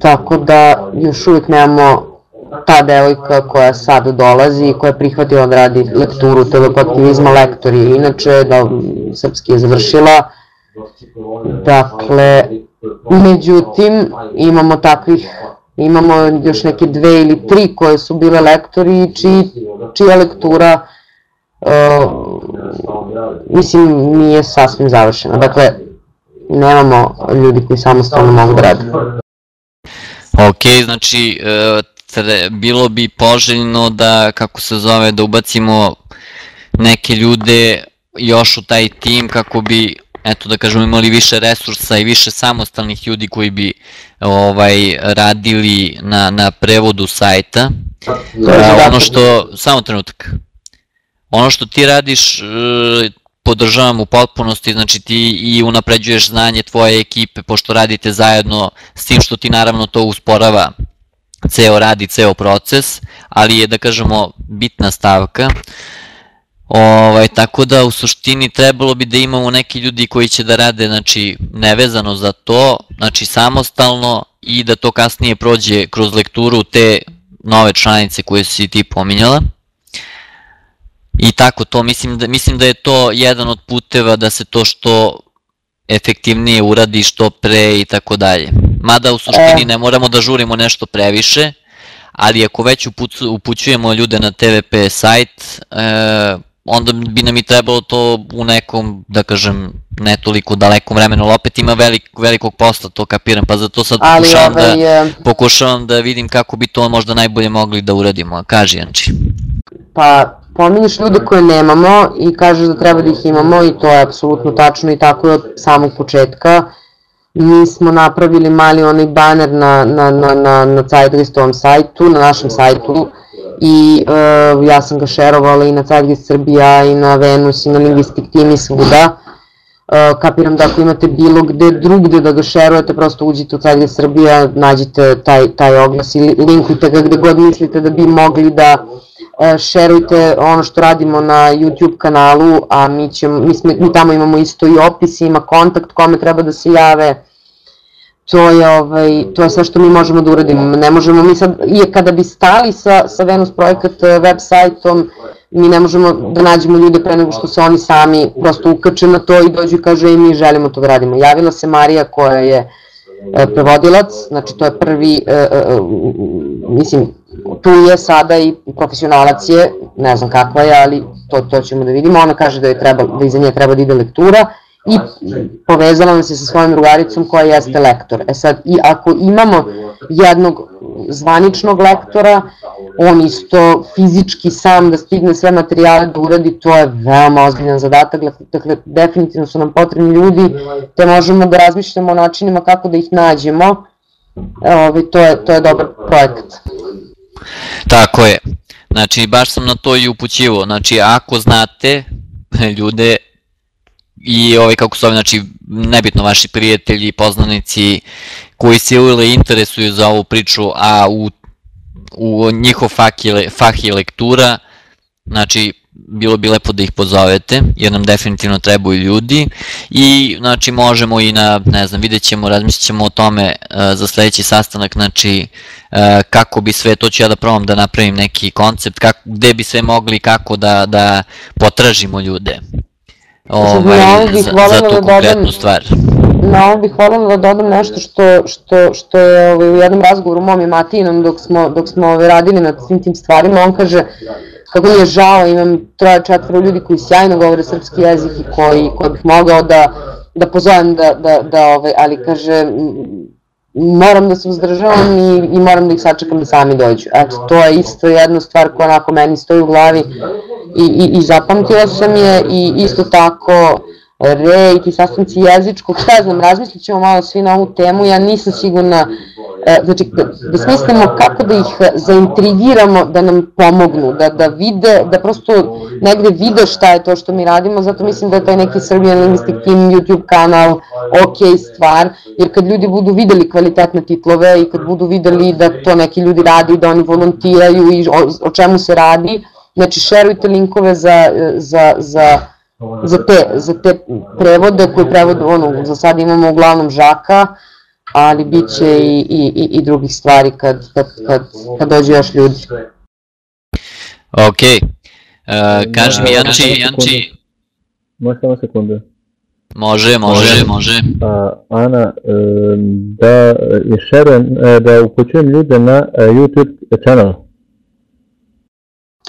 tako da još uvijek nemamo ta devojka koja sad dolazi, koja je prihvatila da radi lekturu TV aktivizma, lektor je inače, da srpski je završila. Dakle, međutim, imamo takvih imamo još neke dve ili tri koje su bile lektori, čiji, čija lektura uh, mislim nije sasvim završena. Dakle, nemamo ljudi koji samostalno mogu da rade. Ok, znači e, tre, bilo bi poželjno da, kako se zove, da ubacimo neke ljude još u taj tim kako bi eto da kažemo imali više resursa i više samostalnih ljudi koji bi ovaj radili na, na prevodu sajta. A, ono što, samo trenutak, ono što ti radiš e, podržavam u potpunosti, znači ti i unapređuješ znanje tvoje ekipe pošto radite zajedno s tim što ti naravno to usporava ceo rad i ceo proces, ali je da kažemo bitna stavka. Ovaj, tako da u suštini trebalo bi da imamo neki ljudi koji će da rade znači, nevezano za to, znači samostalno i da to kasnije prođe kroz lekturu te nove članice koje si ti pominjala. I tako to, mislim da, mislim da je to jedan od puteva da se to što efektivnije uradi što pre i tako dalje. Mada u suštini e. ne moramo da žurimo nešto previše, ali ako već upućujemo ljude na TVP sajt, e, onda bi nam i trebalo to u nekom, da kažem, ne toliko dalekom vremenu, ali opet ima velik, velikog posla, to kapiram, pa zato sad ali pokušavam, da, je... pokušavam da vidim kako bi to možda najbolje mogli da uradimo. Kaži, Janči. Pa, pominješ ljude koje nemamo i kažeš da treba da ih imamo i to je apsolutno tačno i tako je od samog početka. Mi smo napravili mali onaj baner na, na, na, na, na Zeitlistovom sajtu, na našem sajtu, i uh, ja sam ga šerovala i na Zeitgeist Srbija i na Venus i na Linguistic Team i svuda. Uh, kapiram da ako imate bilo gde drugde da ga šerujete, prosto uđite u Zeitgeist Srbija, nađite taj, taj oglas i linkujte ga gde god mislite da bi mogli da uh, šerujte ono što radimo na YouTube kanalu, a mi, ćemo, mi, smo, mi tamo imamo isto i opis, ima kontakt kome treba da se jave, to je, ovaj, to je sve što mi možemo da uradimo. Ne možemo mi sad, i kada bi stali sa, sa Venus projekat eh, web sajtom, mi ne možemo da nađemo ljude pre nego što se oni sami prosto ukače na to i dođu i kažu i mi želimo to da radimo. Javila se Marija koja je e, prevodilac, znači to je prvi, e, e, mislim, tu je sada i profesionalac je, ne znam kakva je, ali to, to ćemo da vidimo. Ona kaže da, je treba, da iza nje treba da ide lektura i povezala nas je sa svojom drugaricom koja jeste lektor. E sad, i ako imamo jednog zvaničnog lektora, on isto fizički sam da stigne sve materijale da uradi, to je veoma ozbiljan zadatak, dakle definitivno su nam potrebni ljudi, te možemo da razmišljamo o načinima kako da ih nađemo, Ove, to, je, to je dobar projekat. Tako je. Znači, baš sam na to i upućivo. Znači, ako znate ljude i ovaj, kako se zove, znači, nebitno vaši prijatelji, poznanici koji se ili interesuju za ovu priču, a u, u njihov fah je, fah je lektura, znači, bilo bi lepo da ih pozovete, jer nam definitivno trebaju ljudi. I znači možemo i na, ne znam, vidjet ćemo, razmislit ćemo o tome uh, za sledeći sastanak, znači uh, kako bi sve, to ću ja da probam da napravim neki koncept, kako, gde bi sve mogli, kako da, da potražimo ljude. Ovaj, za, za tu da konkretnu dodam, stvar. Na ovo bih voljela da dodam nešto što, što, što je ovaj, u jednom razgovoru mom i Matinom dok smo, dok smo ovaj, radili na svim tim stvarima, on kaže kako mi je žao, imam troje četvro ljudi koji sjajno govore srpski jezik i koji, koji bih mogao da, da pozovem da, da, da ovaj, ali kaže moram da se uzdržavam i, i moram da ih sačekam da sami dođu. Eto, to je isto jedna stvar koja onako meni stoji u glavi i, i, i zapamtila sam je i isto tako rej, ti sastanci jezičkog, šta znam, razmislit ćemo malo svi na ovu temu, ja nisam sigurna znači da, da smislimo kako da ih e, zaintrigiramo da nam pomognu, da, da vide, da prosto negde vide šta je to što mi radimo, zato mislim da je taj neki Serbian Linguistic Team YouTube kanal ok stvar, jer kad ljudi budu videli kvalitetne titlove i kad budu videli da to neki ljudi radi, da oni volontiraju i o, o čemu se radi, znači šerujte linkove za, za, za za te, za te prevode koje prevode, ono, za sad imamo uglavnom Žaka, ali bit će i, i, i drugih stvari kad, kad, kad, kad dođe još ljudi. Ok, uh, kaži mi Janči, Janči... Može samo sekundu. Može, može, može. A, Ana, da šerujem, da upućujem ljude na YouTube channel.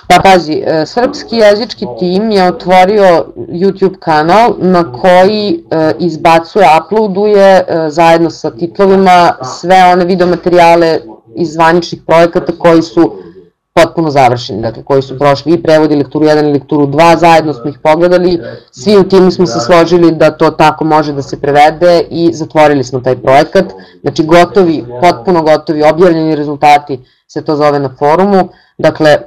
Pa pazi, e, srpski jezički tim je otvorio YouTube kanal na koji e, izbacuje, uploaduje e, zajedno sa titlovima sve one videomaterijale iz zvaničnih projekata koji su potpuno završeni, dakle koji su prošli i prevodi lekturu 1 i lekturu 2, zajedno smo ih pogledali, svi u timu smo se složili da to tako može da se prevede i zatvorili smo taj projekat, znači gotovi, potpuno gotovi, objavljeni rezultati se to zove na forumu, dakle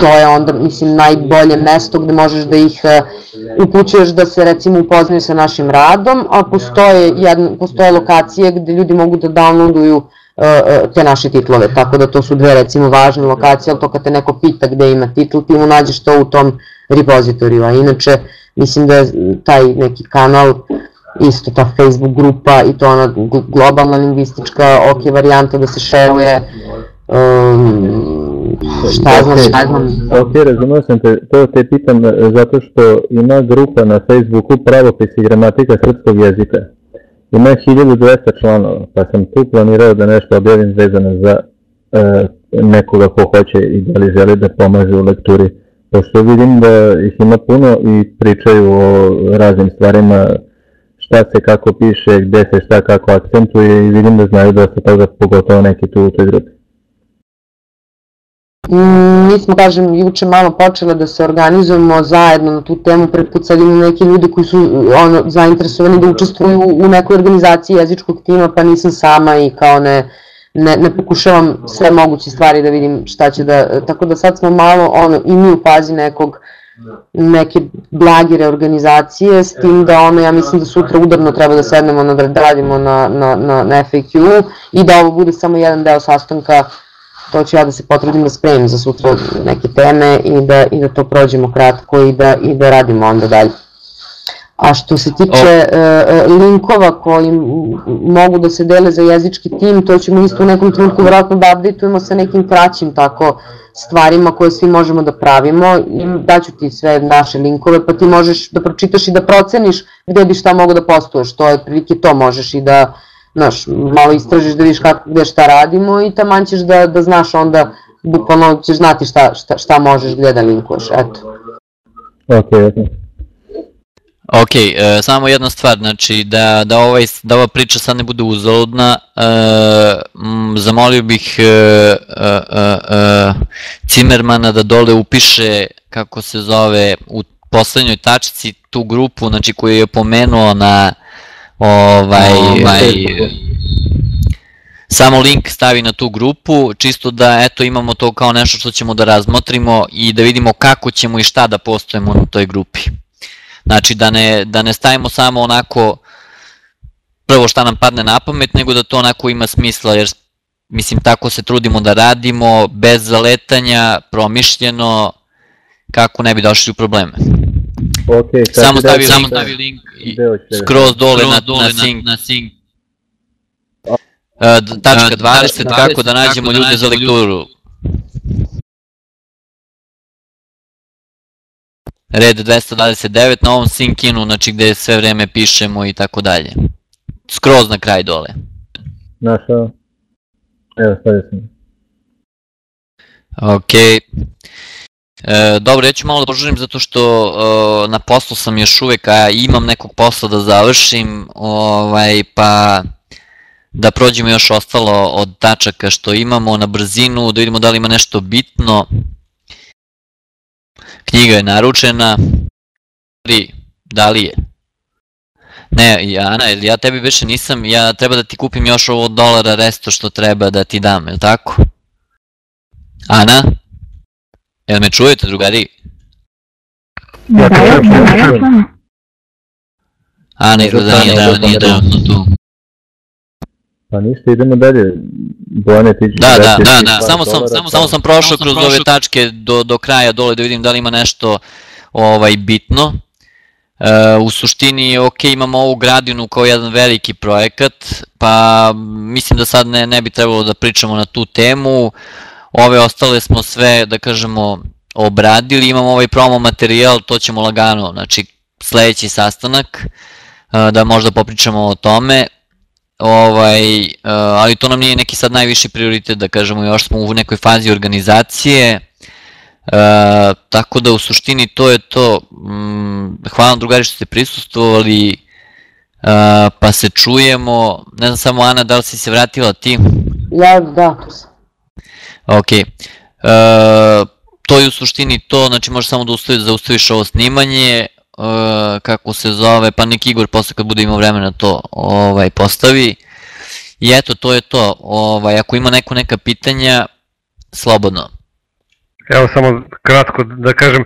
to je onda, mislim, najbolje mesto gde možeš da ih uh, upućuješ da se recimo upoznaju sa našim radom, a postoje, jedna, postoje lokacije gde ljudi mogu da downloaduju uh, te naše titlove, tako da to su dve recimo važne lokacije, ali to kad te neko pita gde ima titl, ti mu nađeš to u tom repozitoriju, a inače mislim da je taj neki kanal isto ta Facebook grupa i to ona globalna lingvistička ok varijanta da se šeruje um, Šta znam, šta znam. Ok, razumio sam te, to te pitam e, zato što ima grupa na Facebooku pravopis i gramatika srpskog jezika. Ima 1200 članova, pa sam tu planirao da nešto objavim vezano za e, nekoga ko hoće i da li želi da pomaže u lekturi. Pošto vidim da ih ima puno i pričaju o raznim stvarima, šta se kako piše, gde se šta kako akcentuje i vidim da znaju dosta toga, pogotovo neki tu u toj grupi. Mm, mi smo, kažem, juče malo počele da se organizujemo zajedno na tu temu, prvi put sad imamo neki ljudi koji su ono, zainteresovani da učestvuju u nekoj organizaciji jezičkog tima, pa nisam sama i kao ne, ne, ne pokušavam sve moguće stvari da vidim šta će da, tako da sad smo malo ono, i mi u fazi nekog neke blage reorganizacije, s tim da ono, ja mislim da sutra udarno treba da sednemo da radimo na, na, na, na FAQ i da ovo bude samo jedan deo sastanka to ću ja da se potrudim da spremim za sutra neke teme i da, i da to prođemo kratko i da, i da radimo onda dalje. A što se tiče uh, linkova koji mogu da se dele za jezički tim, to ćemo isto u nekom trenutku vratno da updateujemo sa nekim kraćim tako stvarima koje svi možemo da pravimo daću ti sve naše linkove pa ti možeš da pročitaš i da proceniš gde bi šta mogo da postuješ, to je prilike to možeš i da znaš, malo istražiš da vidiš kako, gde šta radimo i taman ćeš da, da znaš onda, bukvalno ćeš znati šta, šta, šta možeš gde da linkuješ, eto. Ok, ok. Ok, e, samo jedna stvar, znači da, da, ovaj, da ova priča sad ne bude uzaludna, e, m, zamolio bih e, e, e, e, Cimermana da dole upiše kako se zove u poslednjoj tačici tu grupu, znači koju je pomenuo na ovaj, ovaj samo link stavi na tu grupu, čisto da eto imamo to kao nešto što ćemo da razmotrimo i da vidimo kako ćemo i šta da postojemo na toj grupi. Znači da ne, da ne stavimo samo onako prvo šta nam padne na pamet, nego da to onako ima smisla, jer mislim tako se trudimo da radimo, bez zaletanja, promišljeno, kako ne bi došli u probleme. Okay, samo stavi, samo stavi link i skroz dole skroz na, dole na, sync. Na, sync. Uh, tačka 20, uh, kako da nađemo da ljude za lekturu. Red 229 na ovom syncinu, znači gde sve vreme pišemo i tako dalje. Skroz na kraj dole. Našao. Evo, stavio sam. Okej. Okay. E, dobro, ja ću malo da požurim zato što e, na poslu sam još uvek, a imam nekog posla da završim, ovaj, pa da prođemo još ostalo od tačaka što imamo na brzinu, da vidimo da li ima nešto bitno. Knjiga je naručena. Da li je? Ne, Ana, ja tebi više nisam, ja treba da ti kupim još ovo dolara resto što treba da ti dam, je li tako? Ana? Jel me čujete, drugari? Da, da, čujem, da, čujem, da, čujem. da. Ana izgleda da nije, da, nije trenutno tu. Pa ništa, idemo dalje. Bojane, ti ćeš Da, da, da, da, samo sam, samo, samo sam prošao kroz ove tačke do, do kraja dole da vidim da li ima nešto ovaj bitno. E, u suštini, ok, imamo ovu gradinu kao jedan veliki projekat, pa mislim da sad ne, ne bi trebalo da pričamo na tu temu. Ove ostale smo sve, da kažemo, obradili, imamo ovaj promo materijal, to ćemo lagano, znači sledeći sastanak, e, da možda popričamo o tome. Ovaj, e, ali to nam nije neki sad najviši prioritet, da kažemo, još smo u nekoj fazi organizacije, E, tako da u suštini to je to. Mm, hvala vam drugari što ste prisustvovali, e, pa se čujemo. Ne znam samo Ana, da li si se vratila ti? Ja, da. Ok. E, to je u suštini to, znači možeš samo da ustaviš, zaustaviš ovo snimanje, e, kako se zove, pa neki Igor posle kad bude imao vremena to ovaj, postavi. I eto, to je to. Ovaj, ako ima neko neka pitanja, slobodno. Evo samo kratko da kažem,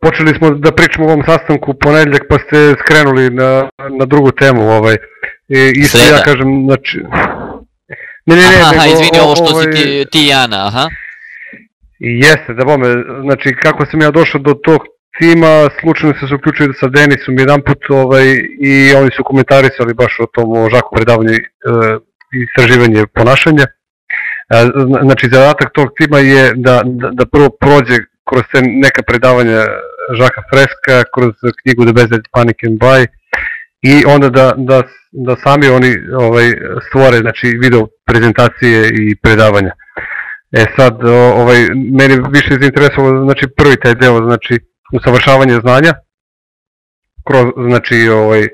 počeli smo da pričamo o ovom sastanku u ponedjeljak pa ste skrenuli na, na drugu temu ovaj. I, isto Sreda. ja kažem, znači... Ne, ne, ne, aha, nego, izvini, ovo što ovaj, si ti, ti i Ana, aha. I Jeste, da bome, znači kako sam ja došao do tog tima, slučajno sam se uključio sa Denisom jedan put ovaj, i oni su komentarisali baš o tom o Žaku predavanju e, istraživanje ponašanja. E, zna- znači zadatak tog tima je da, da, da prvo prođe kroz te neka predavanja Žaka Freska, kroz knjigu The Best Panic and Buy i onda da, da, da sami oni ovaj, stvore znači, video prezentacije i predavanja. E sad, ovaj, meni više zainteresovalo, znači prvi taj deo, znači usavršavanje znanja, kroz, znači, ovaj,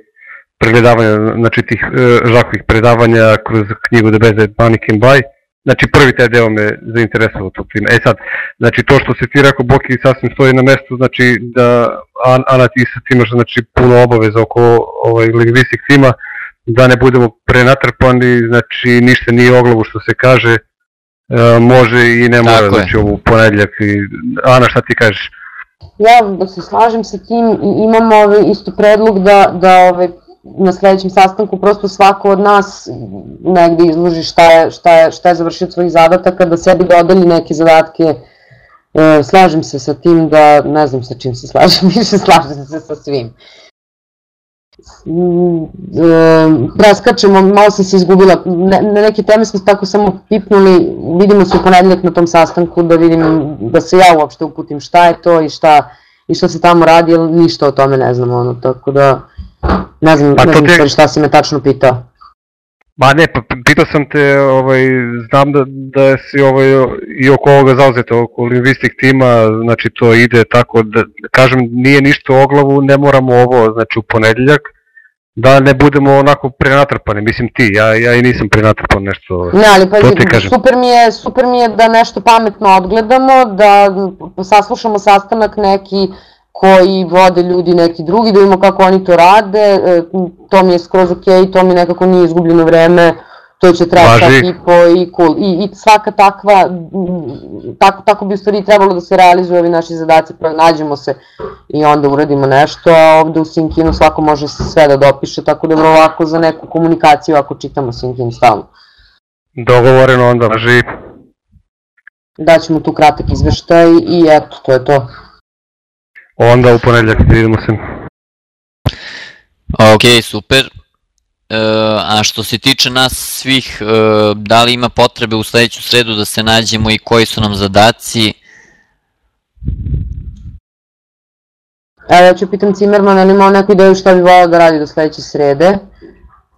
pregledavanje, znači tih e, žakovih predavanja kroz knjigu The Best That Money Can Buy, znači prvi taj deo me zainteresovao tog tima. E sad, znači to što si ti rekao, Boki sasvim stoji na mestu, znači da An- Ana ti sad imaš znači puno obaveza oko ovaj, lingvistik tima, da ne budemo prenatrpani, znači ništa nije oglavu što se kaže, E, može i ne mora, Tako znači ovo u ponedljak. I, Ana, šta ti kažeš? Ja da se slažem sa tim imamo ovaj isto predlog da, da ovaj, na sledećem sastanku prosto svako od nas negde izloži šta je, šta je, šta je završio od svojih zadataka, da sebi dodeli neke zadatke. E, slažem se sa tim da, ne znam sa čim se slažem, više slažem se sa svim. Mm, e, preskačemo, malo sam se izgubila, ne, na neke teme smo tako samo pipnuli, vidimo se u ponedjeljak na tom sastanku da vidim, da se ja uopšte uputim šta je to i šta, i šta se tamo radi, jer ništa o tome ne znam, ono, tako da, ne znam, Pa ne to znam stvari šta si me tačno pitao. Ma ne, pa pitao sam te, ovaj, znam da, da si ovaj, i oko ovoga zauzeta, oko lingvistik tima, znači to ide tako da, kažem, nije ništa o oglavu, ne moramo ovo, znači u ponedjeljak, da ne budemo onako prenatrpani, mislim ti, ja, ja i nisam prenatrpan nešto. Ne, ali To pazi, ti kažem. super mi, je, super mi je da nešto pametno odgledamo, da saslušamo sastanak neki koji vode ljudi neki drugi, da vidimo kako oni to rade, e, to mi je skroz ok, to mi nekako nije izgubljeno vreme, to će trajati sat i po i cool. I, i svaka takva, tako, tako bi u stvari trebalo da se realizuju ovi naši zadaci, pa nađemo se i onda uradimo nešto, a ovde u Sinkinu svako može sve da dopiše, tako da vrlo lako za neku komunikaciju ako čitamo Sinkin stalno. Dogovoreno onda, važi, daćemo tu kratak izveštaj i eto, to je to. Onda u ponedjeljak vidimo se. Ok, super. E, a što se tiče nas svih, e, da li ima potrebe u sledeću sredu da se nađemo i koji su nam zadaci? Evo ja ću pitam Cimermana, ali imao neku ideju šta bi volao da radi do sledeće srede.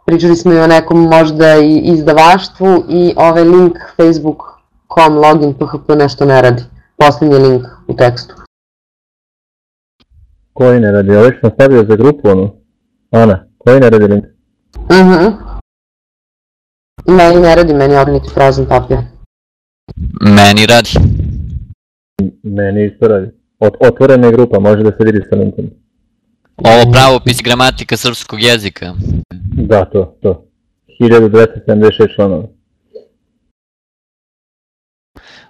Pričali smo i o nekom možda i izdavaštvu i ovaj link facebook.com login php nešto ne radi. Poslednji link u tekstu. Koji ne radi? Što sam stavio za grupu, ono? Ana, koji ne radi link? Mhm. Meni ne radi, meni je odniti prazan papir. Meni radi. Meni isto radi. Ot, otvorena je grupa, može da se vidi sa linkom. Ovo pravopis gramatika srpskog jezika. Da, to, to. 1276 članova.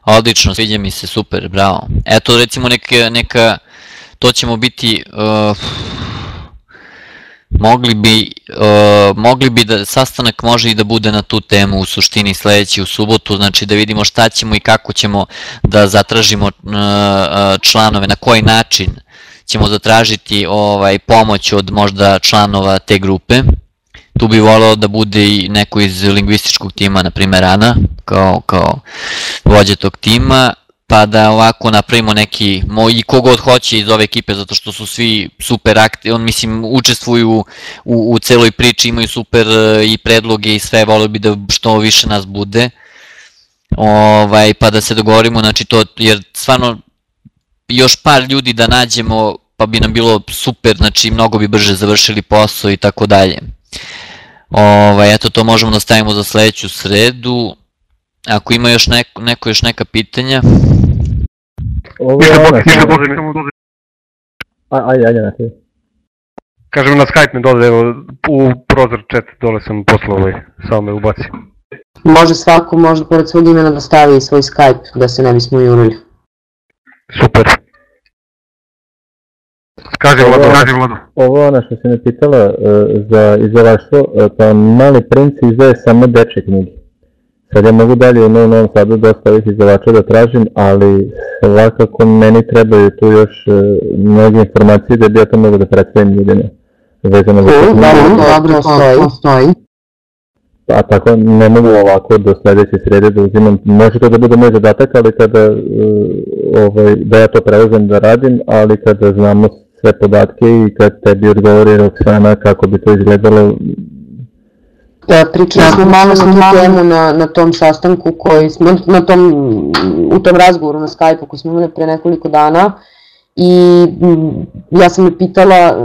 Odlično, sviđa mi se, super, bravo. Eto, recimo neka, neka to ćemo biti, uh, mogli bi, uh, mogli bi da, sastanak može i da bude na tu temu u suštini sledeći u subotu, znači da vidimo šta ćemo i kako ćemo da zatražimo uh, članove, na koji način ćemo zatražiti ovaj pomoć od možda članova te grupe. Tu bi voleo da bude i neko iz lingvističkog tima, na primjer Ana, kao, kao vođa tog tima, pa da ovako napravimo neki, i kogod hoće iz ove ekipe, zato što su svi super akti, on mislim učestvuju u, u celoj priči, imaju super e, i predloge i sve, volio bi da što više nas bude, ovaj, pa da se dogovorimo, znači to, jer stvarno još par ljudi da nađemo, pa bi nam bilo super, znači mnogo bi brže završili posao i tako dalje. Ovaj, eto, to možemo da stavimo za sledeću sredu. Ako ima još neko, neko još neka pitanja. Ovo je ona, samo... Ajde, ajde, na ti. Kažem na Skype me dole, evo, u prozor chat dole sam poslao ovaj, samo me ubaci. Može svako, može pored svog imena da stavi svoj Skype, da se ne bismo jurili. Super. Kaži Vlado, kaži Vlado. Ovo ono što se me pitala uh, za izdavaštvo, uh, pa Mali princ izdaje samo deče knjige. Sad ja mogu dalje u Novom Sadu dosta ovih izdavača da tražim, ali svakako meni trebaju tu još uh, mnoge informacije da bi ja to mogu da predstavim ljudima. Vezano za Dobro, dobro, stoji, stoji. A tako ne mogu ovako do sledeće srede da uzimam, može to da bude moj zadatak, ali kada, uh, ovaj, da ja to preuzem da radim, ali kada znamo sve podatke i kad tebi odgovori Roksana kako bi to izgledalo. Da, pričali smo malo na tu temu na, na tom sastanku koji smo, na tom, u tom razgovoru na Skype-u koji smo imali pre nekoliko dana i ja sam je pitala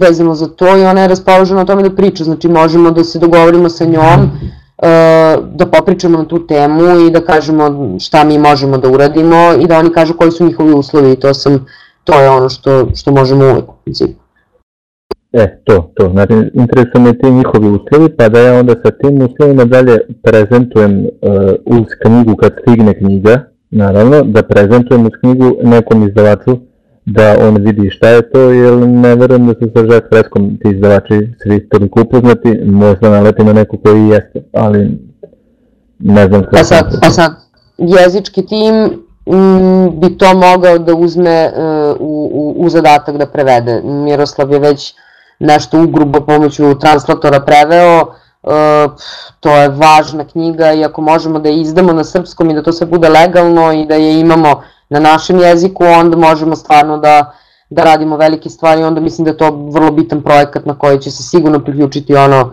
vezano za to i ona je raspoložena o tome da priča, znači možemo da se dogovorimo sa njom, da popričamo na tu temu i da kažemo šta mi možemo da uradimo i da oni kažu koji su njihovi uslovi i to sam to je ono što, što možemo uvek u principu. E, to, to. Znači, interesuje me ti njihovi uslovi, pa da ja onda sa tim uslovima dalje prezentujem uh, uz knjigu kad stigne knjiga, naravno, da prezentujem uz knjigu nekom izdavaču da on vidi šta je to, jer ne verujem da su sa Žet Freskom ti izdavači svi toliko upoznati, možda naleti na neko koji jeste, ali ne znam pa sad, pa sad, jezički tim Mm, bi to mogao da uzme e, u, u, u zadatak da prevede. Miroslav je već nešto ugrubo pomoću translatora preveo, e, to je važna knjiga i ako možemo da je izdamo na srpskom i da to sve bude legalno i da je imamo na našem jeziku, onda možemo stvarno da, da radimo velike stvari, onda mislim da je to vrlo bitan projekat na koji će se sigurno priključiti ono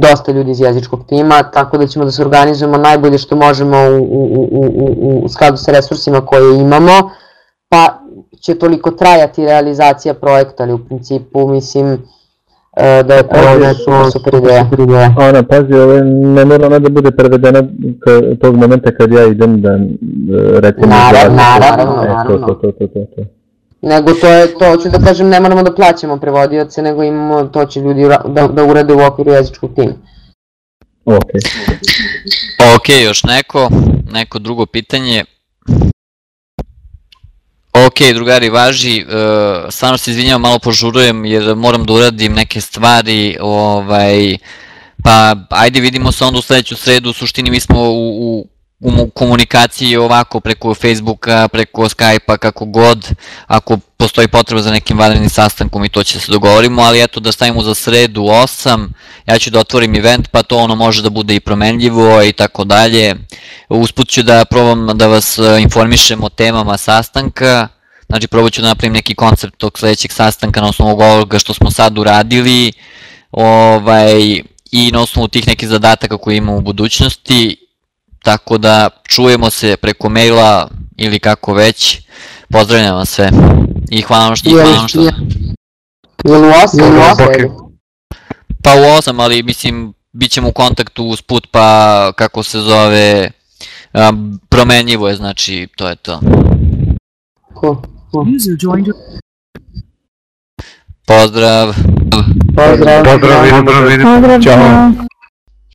dosta ljudi iz jezičkog tima, tako da ćemo da se organizujemo najbolje što možemo u, u, u, u, u skladu sa resursima koje imamo, pa će toliko trajati realizacija projekta, ali u principu mislim e, da je to nešto super ideja. Ana, pazi, ovo ne mora ona da bude prevedena tog momenta kad ja idem da recimo... Naravno, naravno, naravno. To, to, to, to, to. Nego to je, to ću da kažem, ne moramo da plaćamo prevodioce, nego imamo, to će ljudi da, da urade u okviru jezičkog tima. Ok. Ok, još neko, neko drugo pitanje. Ok, drugari, važi, uh, stvarno se izvinjavam, malo požurujem jer moram da uradim neke stvari, ovaj, pa ajde vidimo se onda u sledeću sredu, u suštini mi smo u, u u komunikaciji ovako preko Facebooka, preko Skype-a, kako god, ako postoji potreba za nekim vanrednim sastankom i to će se dogovorimo, ali eto da stavimo za sredu 8, ja ću da otvorim event, pa to ono može da bude i promenljivo i tako dalje. Usput ću da probam da vas e, informišem o temama sastanka, znači probat ću da napravim neki koncept tog sledećeg sastanka na osnovu ovoga što smo sad uradili, ovaj, i na osnovu tih nekih zadataka koje imamo u budućnosti Tako da čujemo se preko maila ili kako već. Pozdravljam vas sve. I hvala vam što... Hvala vam što... Jel u 8? Pa u 8, ali mislim, bit ćemo u kontaktu uz put, pa kako se zove, um, promenljivo je, znači, to je to. Cool. cool. Pozdrav! Pozdrav. Pozdrav, pozdrav, Pozdrav, Ćao. čao.